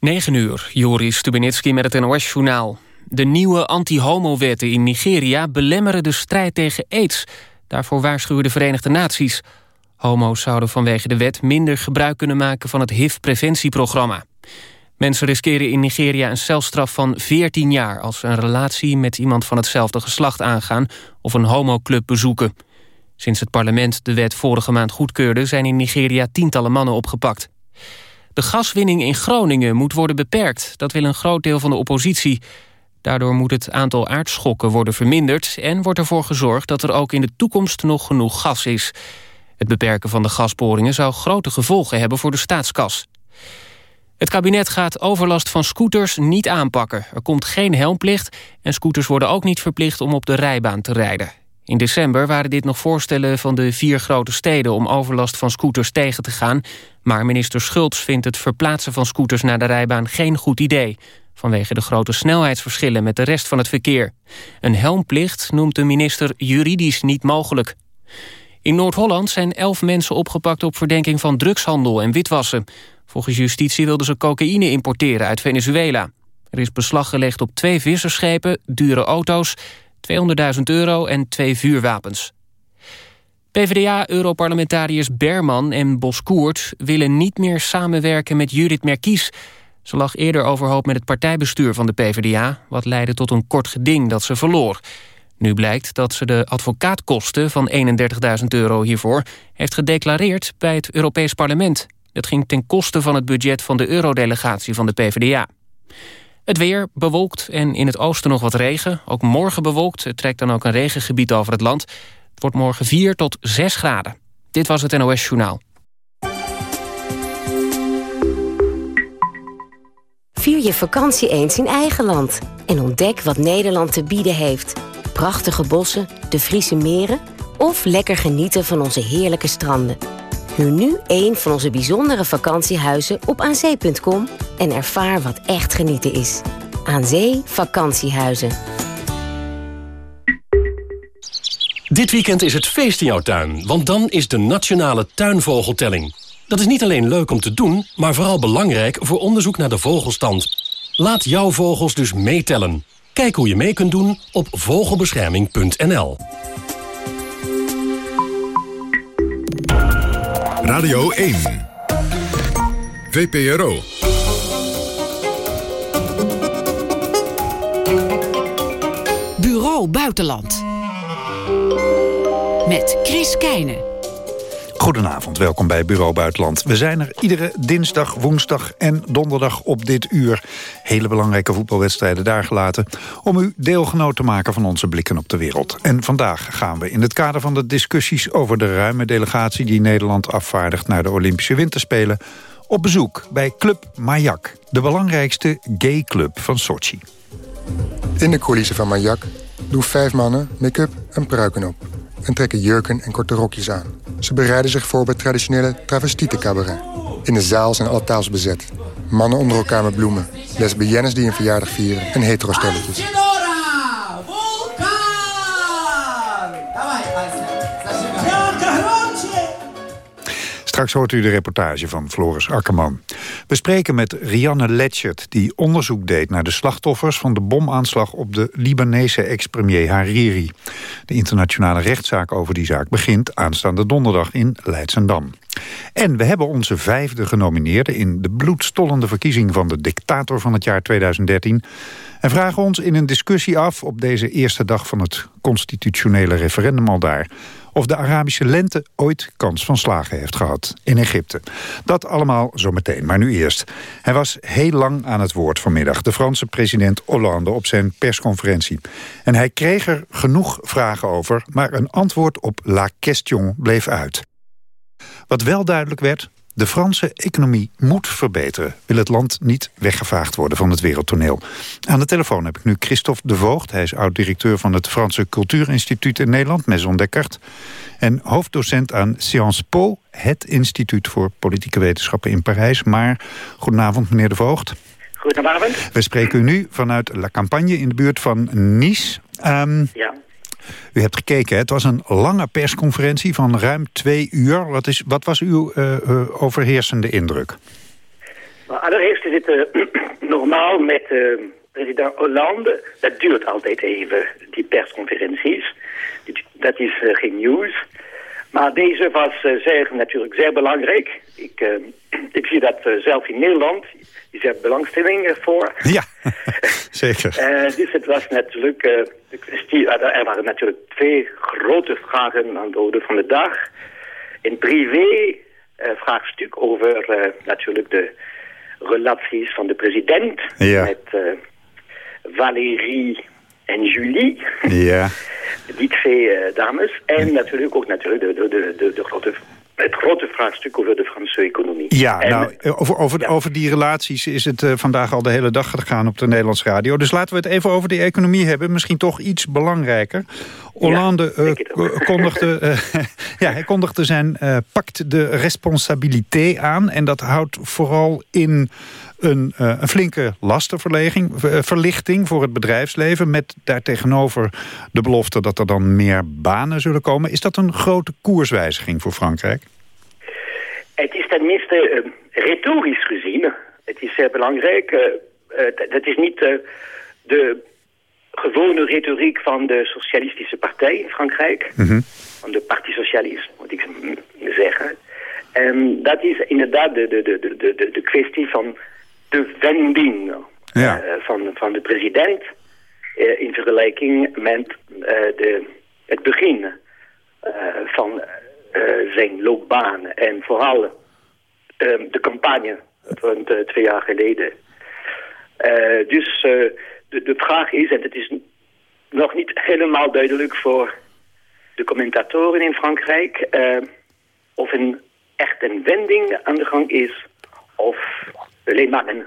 9 uur, Joris Stubenitski met het NOS-journaal. De nieuwe anti-homo-wetten in Nigeria belemmeren de strijd tegen aids. Daarvoor waarschuwen de Verenigde Naties. Homo's zouden vanwege de wet minder gebruik kunnen maken van het HIV-preventieprogramma. Mensen riskeren in Nigeria een celstraf van 14 jaar... als ze een relatie met iemand van hetzelfde geslacht aangaan... of een homoclub bezoeken. Sinds het parlement de wet vorige maand goedkeurde... zijn in Nigeria tientallen mannen opgepakt. De gaswinning in Groningen moet worden beperkt. Dat wil een groot deel van de oppositie. Daardoor moet het aantal aardschokken worden verminderd... en wordt ervoor gezorgd dat er ook in de toekomst nog genoeg gas is. Het beperken van de gasboringen zou grote gevolgen hebben voor de staatskas. Het kabinet gaat overlast van scooters niet aanpakken. Er komt geen helmplicht en scooters worden ook niet verplicht om op de rijbaan te rijden. In december waren dit nog voorstellen van de vier grote steden... om overlast van scooters tegen te gaan. Maar minister Schultz vindt het verplaatsen van scooters naar de rijbaan geen goed idee. Vanwege de grote snelheidsverschillen met de rest van het verkeer. Een helmplicht noemt de minister juridisch niet mogelijk. In Noord-Holland zijn elf mensen opgepakt op verdenking van drugshandel en witwassen. Volgens justitie wilden ze cocaïne importeren uit Venezuela. Er is beslag gelegd op twee visserschepen, dure auto's 200.000 euro en twee vuurwapens. PvdA-europarlementariërs Berman en Boskoert willen niet meer samenwerken met Judith Merkies. Ze lag eerder overhoop met het partijbestuur van de PvdA... wat leidde tot een kort geding dat ze verloor. Nu blijkt dat ze de advocaatkosten van 31.000 euro hiervoor... heeft gedeclareerd bij het Europees Parlement. Dat ging ten koste van het budget van de eurodelegatie van de PvdA. Het weer bewolkt en in het oosten nog wat regen. Ook morgen bewolkt. Het trekt dan ook een regengebied over het land. Het wordt morgen 4 tot 6 graden. Dit was het NOS Journaal. Vier je vakantie eens in eigen land. En ontdek wat Nederland te bieden heeft. Prachtige bossen, de Friese meren... of lekker genieten van onze heerlijke stranden. Huur nu een van onze bijzondere vakantiehuizen op aanzee.com en ervaar wat echt genieten is. Aan Zee Vakantiehuizen. Dit weekend is het feest in jouw tuin, want dan is de Nationale Tuinvogeltelling. Dat is niet alleen leuk om te doen, maar vooral belangrijk voor onderzoek naar de vogelstand. Laat jouw vogels dus meetellen. Kijk hoe je mee kunt doen op vogelbescherming.nl. Radio 1. VPRO. Bureau Buitenland. Met Chris Keijnen. Goedenavond, welkom bij Bureau Buitenland. We zijn er iedere dinsdag, woensdag en donderdag op dit uur. Hele belangrijke voetbalwedstrijden daar gelaten... om u deelgenoot te maken van onze blikken op de wereld. En vandaag gaan we in het kader van de discussies... over de ruime delegatie die Nederland afvaardigt... naar de Olympische Winterspelen... op bezoek bij Club Mayak, de belangrijkste gayclub van Sochi. In de coulissen van Mayak doen vijf mannen make-up en pruiken op en trekken jurken en korte rokjes aan. Ze bereiden zich voor bij traditionele travestietencabaret. In de zaal zijn alle tafels bezet. Mannen onder elkaar met bloemen, lesbiennes die een verjaardag vieren en hetero-stelletjes. Straks hoort u de reportage van Floris Akkerman. We spreken met Rianne Letchert, die onderzoek deed naar de slachtoffers... van de bomaanslag op de Libanese ex-premier Hariri. De internationale rechtszaak over die zaak begint aanstaande donderdag in Leidsendam. En we hebben onze vijfde genomineerde in de bloedstollende verkiezing van de dictator van het jaar 2013... en vragen ons in een discussie af op deze eerste dag van het constitutionele referendum al daar of de Arabische lente ooit kans van slagen heeft gehad in Egypte. Dat allemaal zometeen, maar nu eerst. Hij was heel lang aan het woord vanmiddag, de Franse president Hollande op zijn persconferentie. En hij kreeg er genoeg vragen over, maar een antwoord op la question bleef uit. Wat wel duidelijk werd, de Franse economie moet verbeteren. Wil het land niet weggevaagd worden van het wereldtoneel. Aan de telefoon heb ik nu Christophe de Voogd. Hij is oud-directeur van het Franse Cultuurinstituut in Nederland, Maison Descartes. En hoofddocent aan Sciences Po, het instituut voor politieke wetenschappen in Parijs. Maar goedenavond, meneer de Voogd. Goedenavond. We spreken u nu vanuit La Campagne in de buurt van Nice. Um, ja. U hebt gekeken, het was een lange persconferentie van ruim twee uur. Wat, is, wat was uw uh, uh, overheersende indruk? allereerst is het normaal met president Hollande. Dat duurt altijd even, die persconferenties. Dat is geen nieuws. Maar deze was zeer, natuurlijk zeer belangrijk. Ik, ik zie dat zelf in Nederland. Is er belangstelling voor? Ja, zeker. dus het was natuurlijk de kwestie... Er waren natuurlijk twee grote vragen aan de orde van de dag. Een privé vraagstuk over natuurlijk de relaties van de president... met Valérie en Julie. Ja. Die twee uh, dames. En natuurlijk ook natuurlijk de, de, de, de, grote het grote vraagstuk over de Franse economie. Ja, nou, over, over, over die relaties is het uh, vandaag al de hele dag gegaan op de Nederlandse radio. Dus laten we het even over die economie hebben. Misschien toch iets belangrijker. Hollande ja, uh, kondigde, ja, hij kondigde zijn pact de responsabilité aan. En dat houdt vooral in een, uh, een flinke lastenverlichting verlichting voor het bedrijfsleven... met daartegenover de belofte dat er dan meer banen zullen komen. Is dat een grote koerswijziging voor Frankrijk? Het is tenminste uh, retorisch gezien. Het is zeer belangrijk. Uh, dat is niet de gewone retoriek van de Socialistische Partij in Frankrijk. Mhm. Van de Parti Socialiste, moet ik zeggen. En dat is inderdaad de, de, de, de, de kwestie van de wending ja. uh, van, van de president uh, in vergelijking met uh, de, het begin van zijn loopbaan. En vooral de campagne van twee jaar geleden. dus de, de vraag is, en het is nog niet helemaal duidelijk voor de commentatoren in Frankrijk... of een echt een wending aan de gang is of alleen maar een,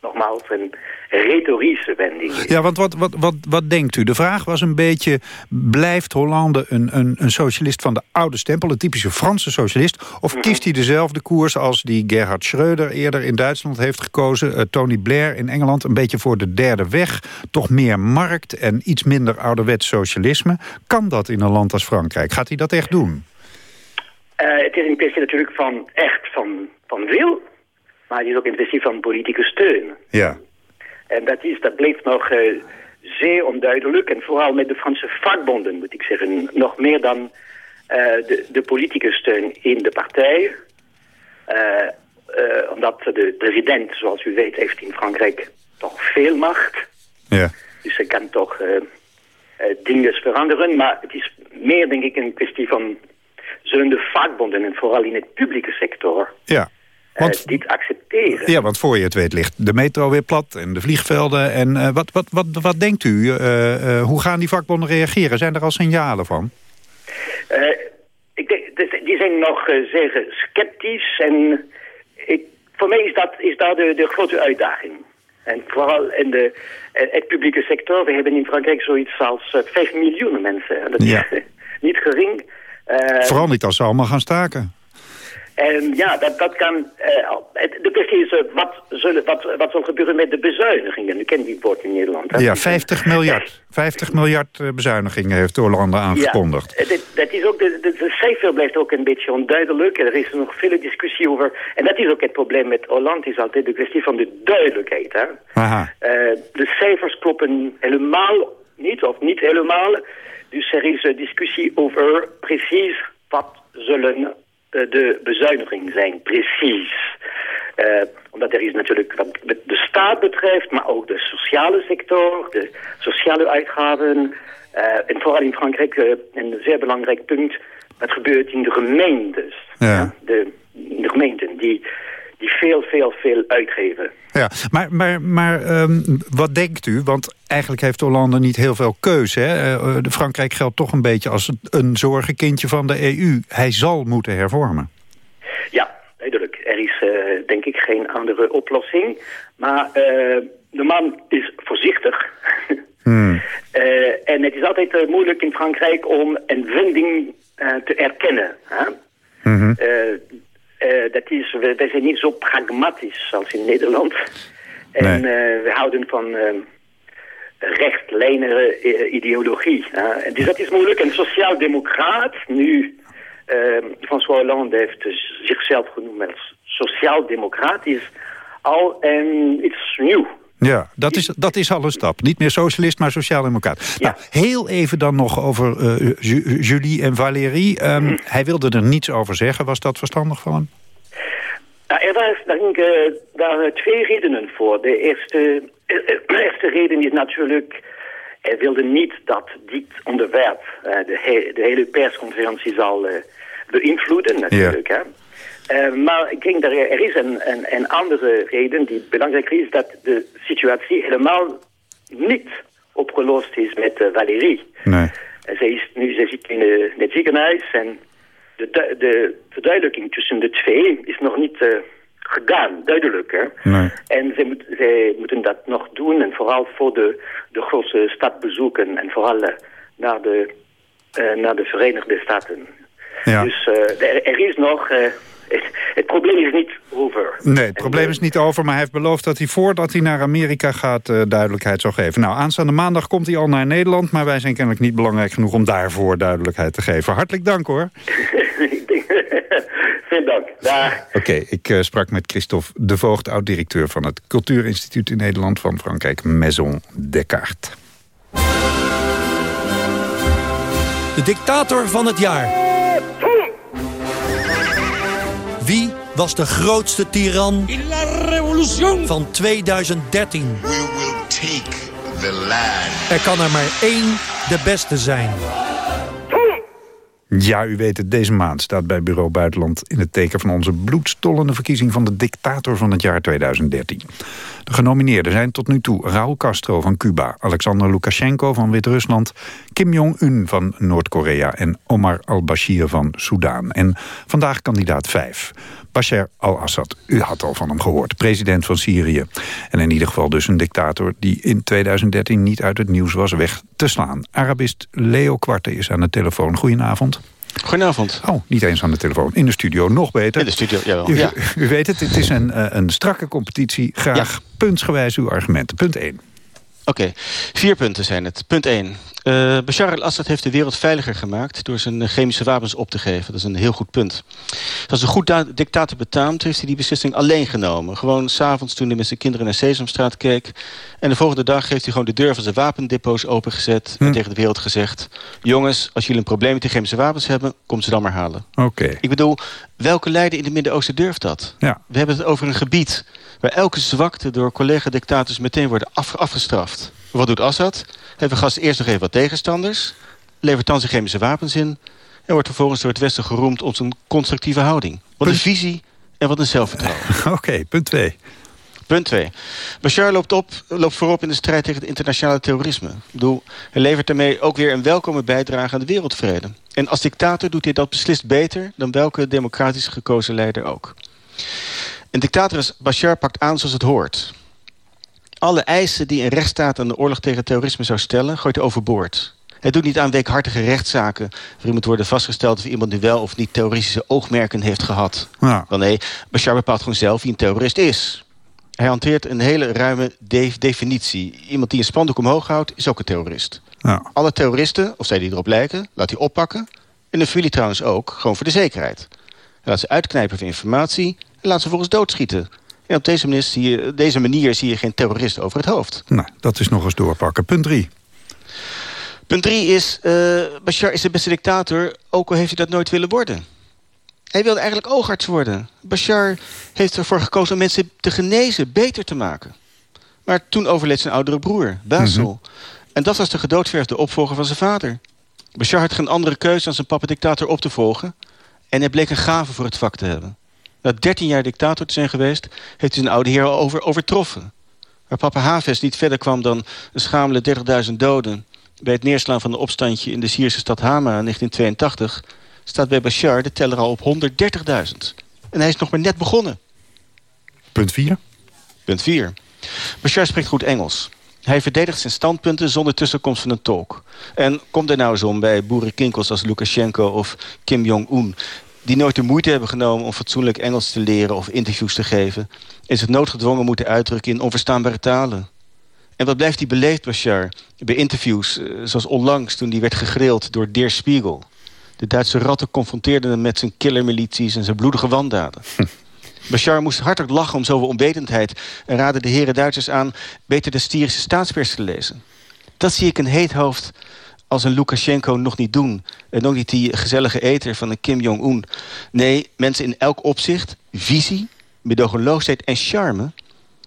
nogmaals, een retorische wending. Ja, want wat, wat, wat, wat denkt u? De vraag was een beetje, blijft Hollande een, een, een socialist van de oude stempel, een typische Franse socialist, of mhm. kiest hij dezelfde koers als die Gerhard Schröder eerder in Duitsland heeft gekozen, uh, Tony Blair in Engeland, een beetje voor de derde weg, toch meer markt en iets minder ouderwets socialisme. Kan dat in een land als Frankrijk? Gaat hij dat echt doen? Uh, het is een kwestie natuurlijk van echt van, van wil. Maar het is ook een kwestie van politieke steun. Ja. En dat, is, dat blijft nog uh, zeer onduidelijk. En vooral met de Franse vakbonden, moet ik zeggen. Nog meer dan uh, de, de politieke steun in de partij. Uh, omdat de president, zoals u weet, heeft in Frankrijk toch veel macht. Ja. Dus hij kan toch dingen veranderen. Maar het is meer, denk ik, een kwestie van... zullen de vakbonden, en vooral in het publieke sector... Ja want, uh, dit accepteren. Ja, want voor je het weet ligt de metro weer plat en de vliegvelden. En uh, wat, wat, wat, wat denkt u? Uh, hoe gaan die vakbonden reageren? Zijn er al signalen van? ik denk, dus die zijn nog zeer sceptisch. En ik, voor mij is dat, is dat de, de grote uitdaging. En vooral in de, het publieke sector. We hebben in Frankrijk zoiets als 5 miljoen mensen. Dat is niet gering. Vooral niet als ze allemaal gaan staken. En ja, dat, dat kan... Uh, de kwestie is, uh, wat, zullen, wat, wat zal gebeuren met de bezuinigingen? U kent die woord in Nederland. Hè? Ja, 50 miljard. 50 miljard uh, bezuinigingen heeft Hollande aangekondigd. Ja, dat, dat is ook, de, de, de, cijfer blijft ook een beetje onduidelijk. Er is nog veel discussie over... En dat is ook het probleem met Hollande, is altijd de kwestie van de duidelijkheid. Hè? Aha. de cijfers kloppen helemaal niet, of niet helemaal. Dus er is een discussie over precies wat zullen eh, de bezuiniging zijn, precies. Uh, omdat er is natuurlijk wat de staat betreft, maar ook de sociale sector, de sociale uitgaven. Uh, en vooral in Frankrijk een zeer belangrijk punt, wat gebeurt in de gemeentes. Ja. De, de gemeenten die die veel, veel, veel uitgeven. Ja, maar, maar, maar um, wat denkt u? Want eigenlijk heeft Hollande niet heel veel keuze. Hè? Uh, Frankrijk geldt toch een beetje als een zorgenkindje van de EU. Hij zal moeten hervormen. Ja, duidelijk. Er is uh, denk ik geen andere oplossing. Maar uh, de man is voorzichtig. Hmm. en het is altijd moeilijk in Frankrijk om een wending te erkennen. Hè? Mm -hmm. Uh, dat is, we, wij zijn niet zo pragmatisch als in Nederland. En nee. uh, we houden van uh, rechtlijnige ideologie. en dus dat is moeilijk. Een sociaal-democraat, nu François Hollande heeft zichzelf genoemd als sociaal-democraat, is al en iets nieuw. Ja, dat is, dat is al een stap. Niet meer socialist, maar sociaal-democraat. Ja. Nou, heel even dan nog over uh, Julie en Valérie. Um, mm. Hij wilde er niets over zeggen. Was dat verstandig van hem? Nou, er waren uh, daar twee redenen voor. De eerste, de eerste reden is natuurlijk... Hij wilde niet dat dit onderwerp de, he de, hele persconferentie zal beïnvloeden natuurlijk. Ja. Hè? Uh, maar ik denk dat er, is een, een, een, andere reden die belangrijk is... dat de situatie helemaal niet opgelost is met uh, Valérie. Nee. Uh, zij, is, nu, zij zit in, het ziekenhuis en de, de verduidelijking tussen de twee is nog niet gedaan, duidelijk. Hè? Nee. En zij, moet, zij, moeten dat nog doen en vooral voor de, de grote stad bezoeken... en vooral naar, de, naar de Verenigde Staten. Ja. Dus er, er, is nog het, probleem is niet over. Nee, het probleem is niet over, maar hij heeft beloofd dat hij voordat hij naar Amerika gaat uh, duidelijkheid zal geven. Nou, aanstaande maandag komt hij al naar Nederland, maar wij zijn kennelijk niet belangrijk genoeg om daarvoor duidelijkheid te geven. Hartelijk dank hoor. Veel dank. Oké, ik uh, sprak met Christophe de Voogd, oud-directeur van het Cultuurinstituut in Nederland van Frankrijk, Maison Descartes. De dictator van het jaar. Wie was de grootste tiran van 2013? We will take the land. Er kan er maar één de beste zijn. Ja, u weet het, deze maand staat bij Bureau Buitenland... in het teken van onze bloedstollende verkiezing... van de dictator van het jaar 2013. De genomineerden zijn tot nu toe Raúl Castro van Cuba... Alexander Lukashenko van Wit-Rusland... Kim Jong-un van Noord-Korea... en Omar al-Bashir van Soudaan. En vandaag kandidaat 5. Bashar al-Assad, u had al van hem gehoord, president van Syrië. En in ieder geval dus een dictator die in 2013 niet uit het nieuws was weg te slaan. Arabist Leo Kwarte is aan de telefoon. Goedenavond. Goedenavond. Oh, niet eens aan de telefoon. In de studio, nog beter. In de studio, jawel. U, ja. u weet het, het is een, eh, een strakke competitie. Graag ja. puntsgewijs uw argumenten. Punt 1. Oké, okay. vier punten zijn het. Punt 1. Uh, Bashar al-Assad heeft de wereld veiliger gemaakt... door zijn chemische wapens op te geven. Dat is een heel goed punt. Als een goed dictator betaamt, heeft hij die beslissing alleen genomen. Gewoon s'avonds toen hij met zijn kinderen naar Sesamstraat keek. En de volgende dag heeft hij gewoon de deur van zijn wapendepots opengezet... Hm. en tegen de wereld gezegd... jongens, als jullie een probleem met die chemische wapens hebben... kom ze dan maar halen. Oké. Okay. Ik bedoel, welke leider in het Midden-Oosten durft dat? Ja. We hebben het over een gebied... waar elke zwakte door collega-dictators meteen worden af, afgestraft. Wat doet Assad? Hij vergast eerst nog even wat tegenstanders... levert dan zijn chemische wapens in... en wordt vervolgens door het Westen geroemd om zijn constructieve houding. Wat een visie en wat een zelfvertrouwen. Oké, okay, punt 2. Punt 2. Bashar loopt, op, loopt voorop in de strijd tegen het internationale terrorisme. Ik bedoel, hij levert daarmee ook weer een welkome bijdrage aan de wereldvrede. En als dictator doet hij dat beslist beter... dan welke democratisch gekozen leider ook. Een dictator als Bashar pakt aan zoals het hoort alle eisen die een rechtsstaat aan de oorlog tegen terrorisme zou stellen... gooit hij overboord. Het doet niet aan weekhartige rechtszaken... waarin moet worden vastgesteld of iemand nu wel of niet terroristische oogmerken heeft gehad. Ja. Wel nee, Bashar bepaalt gewoon zelf wie een terrorist is. Hij hanteert een hele ruime de definitie. Iemand die een spandoek omhoog houdt, is ook een terrorist. Ja. Alle terroristen, of zij die erop lijken, laat hij oppakken. En de familie trouwens ook, gewoon voor de zekerheid. Hij laat ze uitknijpen voor informatie en laat ze volgens doodschieten. En op deze manier, zie je, deze manier zie je geen terrorist over het hoofd. Nou, dat is nog eens doorpakken. Punt 3. Punt 3 is, uh, Bashar is de beste dictator... ook al heeft hij dat nooit willen worden. Hij wilde eigenlijk oogarts worden. Bashar heeft ervoor gekozen om mensen te genezen, beter te maken. Maar toen overleed zijn oudere broer, Basil. Mm -hmm. En dat was de gedoodverfde opvolger van zijn vader. Bashar had geen andere keuze dan zijn papa-dictator op te volgen... en hij bleek een gave voor het vak te hebben. Na 13 jaar dictator te zijn geweest... heeft hij zijn oude heer al over, overtroffen. Waar papa Haves niet verder kwam dan een schamele 30.000 doden... bij het neerslaan van een opstandje in de Syrische stad Hama in 1982... staat bij Bashar de teller al op 130.000. En hij is nog maar net begonnen. Punt 4. Punt 4. Bashar spreekt goed Engels. Hij verdedigt zijn standpunten zonder tussenkomst van een tolk. En komt er nou eens om bij boerenkinkels als Lukashenko of Kim Jong-un die nooit de moeite hebben genomen om fatsoenlijk Engels te leren of interviews te geven... is het noodgedwongen moeten uitdrukken in onverstaanbare talen. En wat blijft hij beleefd, Bashar, bij interviews... zoals onlangs toen hij werd gegrild door Der Spiegel. De Duitse ratten confronteerden hem met zijn killermilities en zijn bloedige wandaden. Bashar moest hartelijk lachen om zoveel onwetendheid... en raadde de heren Duitsers aan beter de Styrische staatspers te lezen. Dat zie ik een heet hoofd als een Lukashenko nog niet doen. En ook niet die gezellige eter van een Kim Jong-un. Nee, mensen in elk opzicht, visie, medogeloosheid en charme...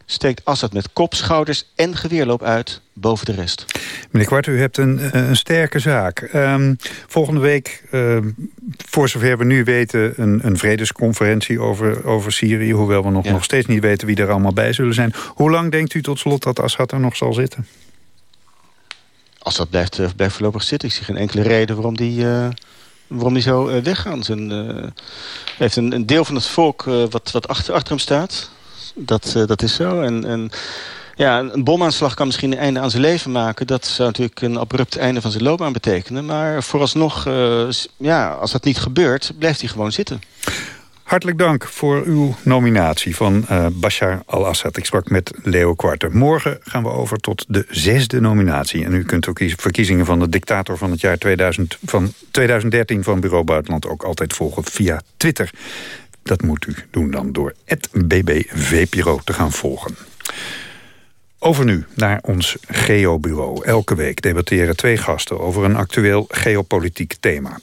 steekt Assad met kop, schouders en geweerloop uit boven de rest. Meneer Kwart, u hebt een, een sterke zaak. Ehm, volgende week, uh, voor zover we nu weten... een, een vredesconferentie over, over Syrië... hoewel we nog, nog steeds niet weten wie er allemaal bij zullen zijn. Hoe lang denkt u tot slot dat Assad er nog zal zitten? Assad blijft, uh, blijft voorlopig zitten. Ik zie geen enkele reden waarom die... Uh waarom die zo uh, weggaan. Zijn, heeft een, een, deel van het volk wat, wat achter, achter hem staat. Dat, dat is zo. En, en ja, een bomaanslag kan misschien een einde aan zijn leven maken. Dat zou natuurlijk een abrupt einde van zijn loopbaan betekenen. Maar vooralsnog, ja, als dat niet gebeurt, blijft hij gewoon zitten. Hartelijk dank voor uw nominatie van uh, Bashar al-Assad. Ik sprak met Leo Kwarter. Morgen gaan we over tot de zesde nominatie. En u kunt ook verkiezingen van de dictator van het jaar 2000, van 2013 van Bureau Buitenland ook altijd volgen via Twitter. Dat moet u doen dan door het BBVPiro te gaan volgen. Over nu naar ons geobureau. Elke week debatteren twee gasten over een actueel geopolitiek thema.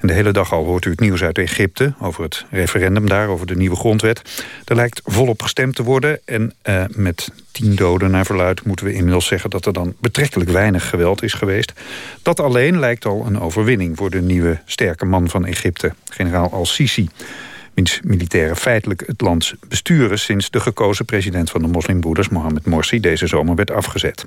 En de hele dag al hoort u het nieuws uit Egypte... over het referendum daar, over de nieuwe grondwet. Er lijkt volop gestemd te worden. En uh, met tien doden naar verluid moeten we inmiddels zeggen... dat er dan betrekkelijk weinig geweld is geweest. Dat alleen lijkt al een overwinning voor de nieuwe sterke man van Egypte... generaal al-Sisi militairen feitelijk het land besturen... sinds de gekozen president van de moslimbroeders Mohammed Morsi deze zomer werd afgezet.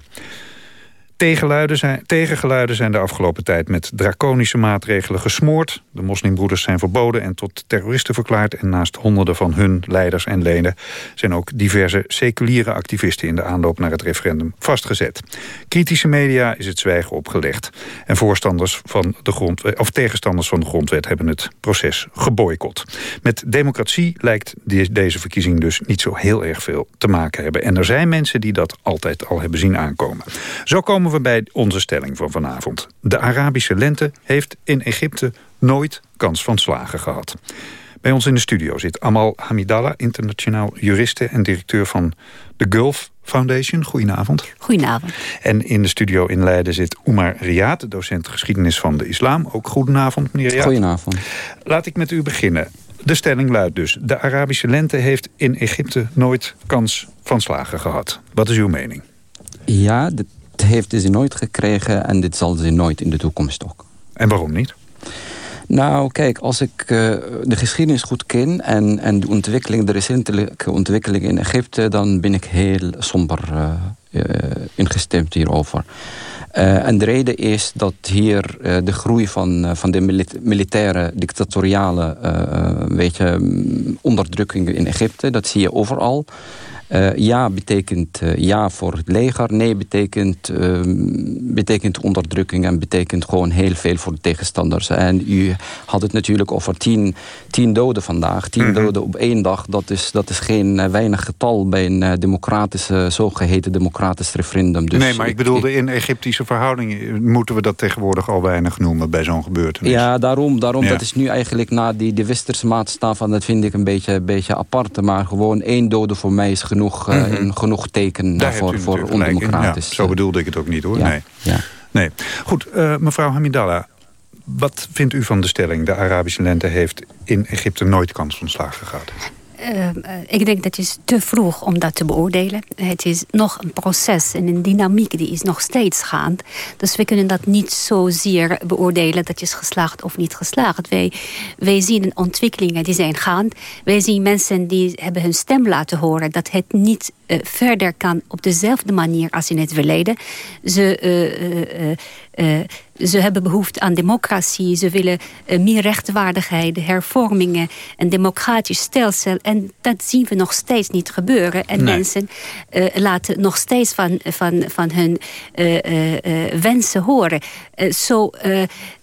Tegengeluiden zijn, tegengeluiden zijn de afgelopen tijd met draconische maatregelen gesmoord. De moslimbroeders zijn verboden en tot terroristen verklaard... en naast honderden van hun leiders en leden... zijn ook diverse seculiere activisten in de aanloop naar het referendum vastgezet. Kritische media is het zwijgen opgelegd. En voorstanders van de grondwet, of tegenstanders van de grondwet hebben het proces geboycott. Met democratie lijkt deze verkiezing dus niet zo heel erg veel te maken hebben. En er zijn mensen die dat altijd al hebben zien aankomen. Zo komen we bij onze stelling van vanavond. De Arabische lente heeft in Egypte nooit kans van slagen gehad. Bij ons in de studio zit Amal Hamidallah, internationaal juriste en directeur van de Gulf Foundation. Goedenavond. Goedenavond. En in de studio in Leiden zit Oemar Riyad, docent geschiedenis van de islam. Ook goedenavond, meneer Riyad. Goedenavond. Laat ik met u beginnen. De stelling luidt dus, de Arabische lente heeft in Egypte nooit kans van slagen gehad. Wat is uw mening? Ja, heeft ze nooit gekregen en dit zal ze nooit in de toekomst ook. En waarom niet? Nou, kijk, als ik uh, de geschiedenis goed ken... En, en de ontwikkeling, de recentelijke ontwikkeling in Egypte... dan ben ik heel somber uh, uh, ingestemd hierover. En de reden is dat hier de groei van, van de militaire, dictatoriale... weet je, onderdrukking in Egypte, dat zie je overal... Uh, ja betekent uh, ja voor het leger. Nee betekent, uh, betekent onderdrukking en betekent gewoon heel veel voor de tegenstanders. En u had het natuurlijk over tien, tien doden vandaag. Tien mm -hmm. doden op één dag, dat is, dat is geen weinig getal bij een democratische, zogeheten democratisch referendum. Dus nee, maar ik bedoelde in Egyptische verhoudingen moeten we dat tegenwoordig al weinig noemen bij zo'n gebeurtenis. Ja, daarom, daarom ja. dat is nu eigenlijk na die de westerse maatstaf, en dat vind ik een beetje, beetje apart. Maar gewoon één dode voor mij is genoeg mm -hmm. genoeg teken daarvoor voor ondemocratisch. Ja, zo bedoelde ik het ook niet hoor. Ja, nee. Ja. nee. Goed, uh, mevrouw Hamidallah. Wat vindt u van de stelling... de Arabische lente heeft in Egypte nooit kans van slagen gehad? Uh, ik denk dat het is te vroeg om dat te beoordelen. Het is nog een proces en een dynamiek die is nog steeds gaand. Dus we kunnen dat niet zozeer beoordelen dat is geslaagd of niet geslaagd. Wij, zien ontwikkelingen die zijn gaand. Wij zien mensen die hebben hun stem laten horen dat het niet uh, verder kan op dezelfde manier als in het verleden. Ze uh, ze hebben behoefte aan democratie. Ze willen uh, meer rechtvaardigheid, hervormingen, een democratisch stelsel. En dat zien we nog steeds niet gebeuren. En nee. mensen uh, laten nog steeds van, van, van hun uh, wensen horen. Zo...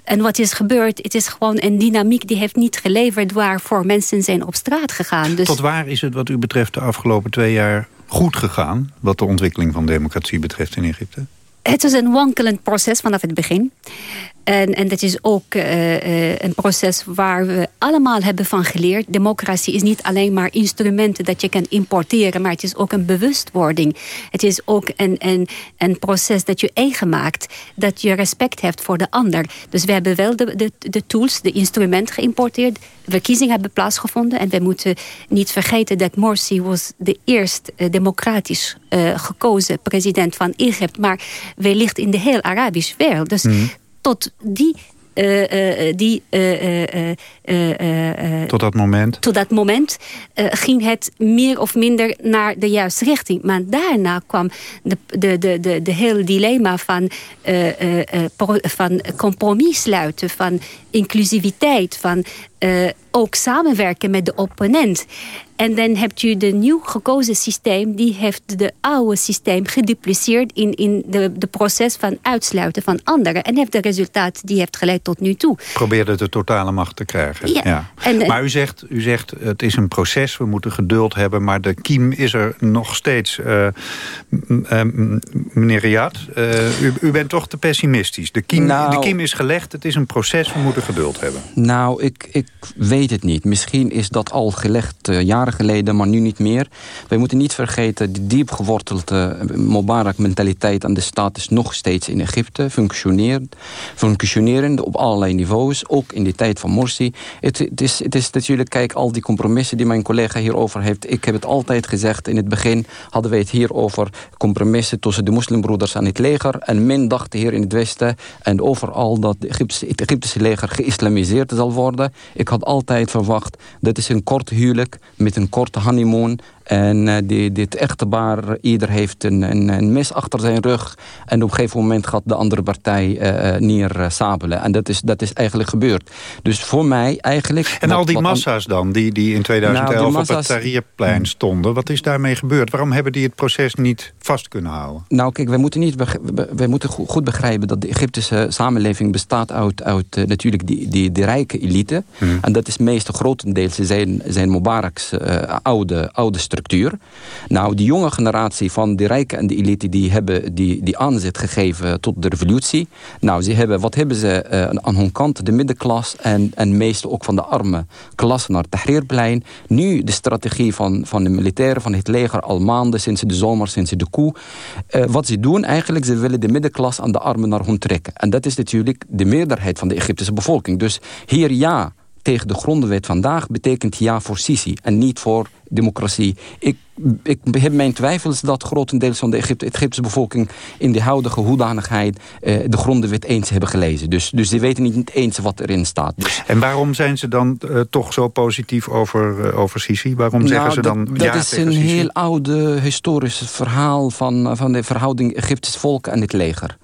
En wat is gebeurd, het is gewoon een dynamiek die heeft niet geleverd... waarvoor mensen zijn op straat gegaan. Dus... Tot waar is het wat u betreft de afgelopen twee jaar goed gegaan... wat de ontwikkeling van democratie betreft in Egypte? Het is een wankelend proces vanaf het begin. En, dat is ook een proces waar we allemaal hebben van geleerd. Democratie is niet alleen maar instrumenten dat je kan importeren, maar het is ook een bewustwording. Het is ook een, proces dat je eigen maakt, dat je respect hebt voor de ander. Dus we hebben wel de, de, tools, de instrumenten geïmporteerd. Verkiezingen hebben plaatsgevonden en we moeten niet vergeten dat Morsi was de eerste uh, democratisch gekozen president van Egypte, maar wellicht in de hele Arabische wereld. Dus mm. Tot die uh, die... tot dat moment? Tot dat moment ging het meer of minder naar de juiste richting. Maar daarna kwam de, de, de, de, de hele dilemma van, van compromis sluiten... van inclusiviteit, van ook samenwerken met de opponent. En dan hebt u de nieuw gekozen systeem... die heeft de oude systeem gedupliceerd... in, in de, de proces van uitsluiten van anderen. En heeft de resultaat die heeft geleid tot nu toe. Probeerde de totale macht te krijgen. Ja. En, maar u zegt, u zegt, het is een proces, we moeten geduld hebben... maar de kiem is er nog steeds. Uh, meneer Riyad, uh, u, u, bent toch te pessimistisch. De kiem, nou, de kiem is gelegd, het is een proces, we moeten geduld hebben. Nou, ik, ik weet het niet. Misschien is dat al gelegd uh, jaren geleden, maar nu niet meer. Wij moeten niet vergeten, de diep gewortelde Mubarak-mentaliteit aan de staat is nog steeds in Egypte, functioneert, functionerend op allerlei niveaus, ook in de tijd van Morsi. Het, het, is, het is natuurlijk, kijk, al die compromissen die mijn collega hierover heeft. Ik heb het altijd gezegd, in het begin hadden wij het hier over compromissen tussen de moslimbroeders en het leger. En men dacht hier in het Westen en overal dat het Egyptische leger geïslamiseerd zal worden. Ik had altijd verwacht, dat is een kort huwelijk met een korte honeymoon. En uh, die, dit echtpaar, ieder heeft een, een, een, mes achter zijn rug. En op een gegeven moment gaat de andere partij uh, neer sabelen. En dat is, dat is eigenlijk gebeurd. Dus voor mij eigenlijk... En al die massa's dan, die, die in 2011 nou, massa's... op het Tahrirplein stonden. Wat is daarmee gebeurd? Waarom hebben die het proces niet vast kunnen houden? Nou kijk, we moeten, niet we moeten goed begrijpen... dat de Egyptische samenleving bestaat uit, uit natuurlijk die, die, die rijke elite. Hmm. En dat is meestal grotendeels zijn, zijn Mubarak's oude, oude structuur Nou, die jonge generatie van de rijken en de elite... die hebben die, die aanzet gegeven tot de revolutie. Nou, ze hebben, wat hebben ze uh, aan hun kant? De middenklas en, en meestal ook van de arme klasse naar het Tahrirplein. Nu de strategie van, van de militairen, van het leger... al maanden, sinds de zomer, sinds de koe. Uh, wat ze doen eigenlijk, ze willen de middenklas aan de armen naar hun trekken. En dat is natuurlijk de meerderheid van de Egyptische bevolking. Dus hier ja tegen de grondwet vandaag betekent ja voor Sisi en niet voor democratie. Ik, ik heb mijn twijfels dat grotendeels van de Egypte, Egyptische bevolking... in de huidige hoedanigheid eh, de grondwet eens hebben gelezen. Dus, dus die weten niet eens wat erin staat. Dus, en waarom zijn ze dan uh, toch zo positief over, uh, over Sisi? Waarom nou, zeggen ze dan dat, ja Dat is een heel oude historisch verhaal... van, van de verhouding Egyptisch volk en het leger.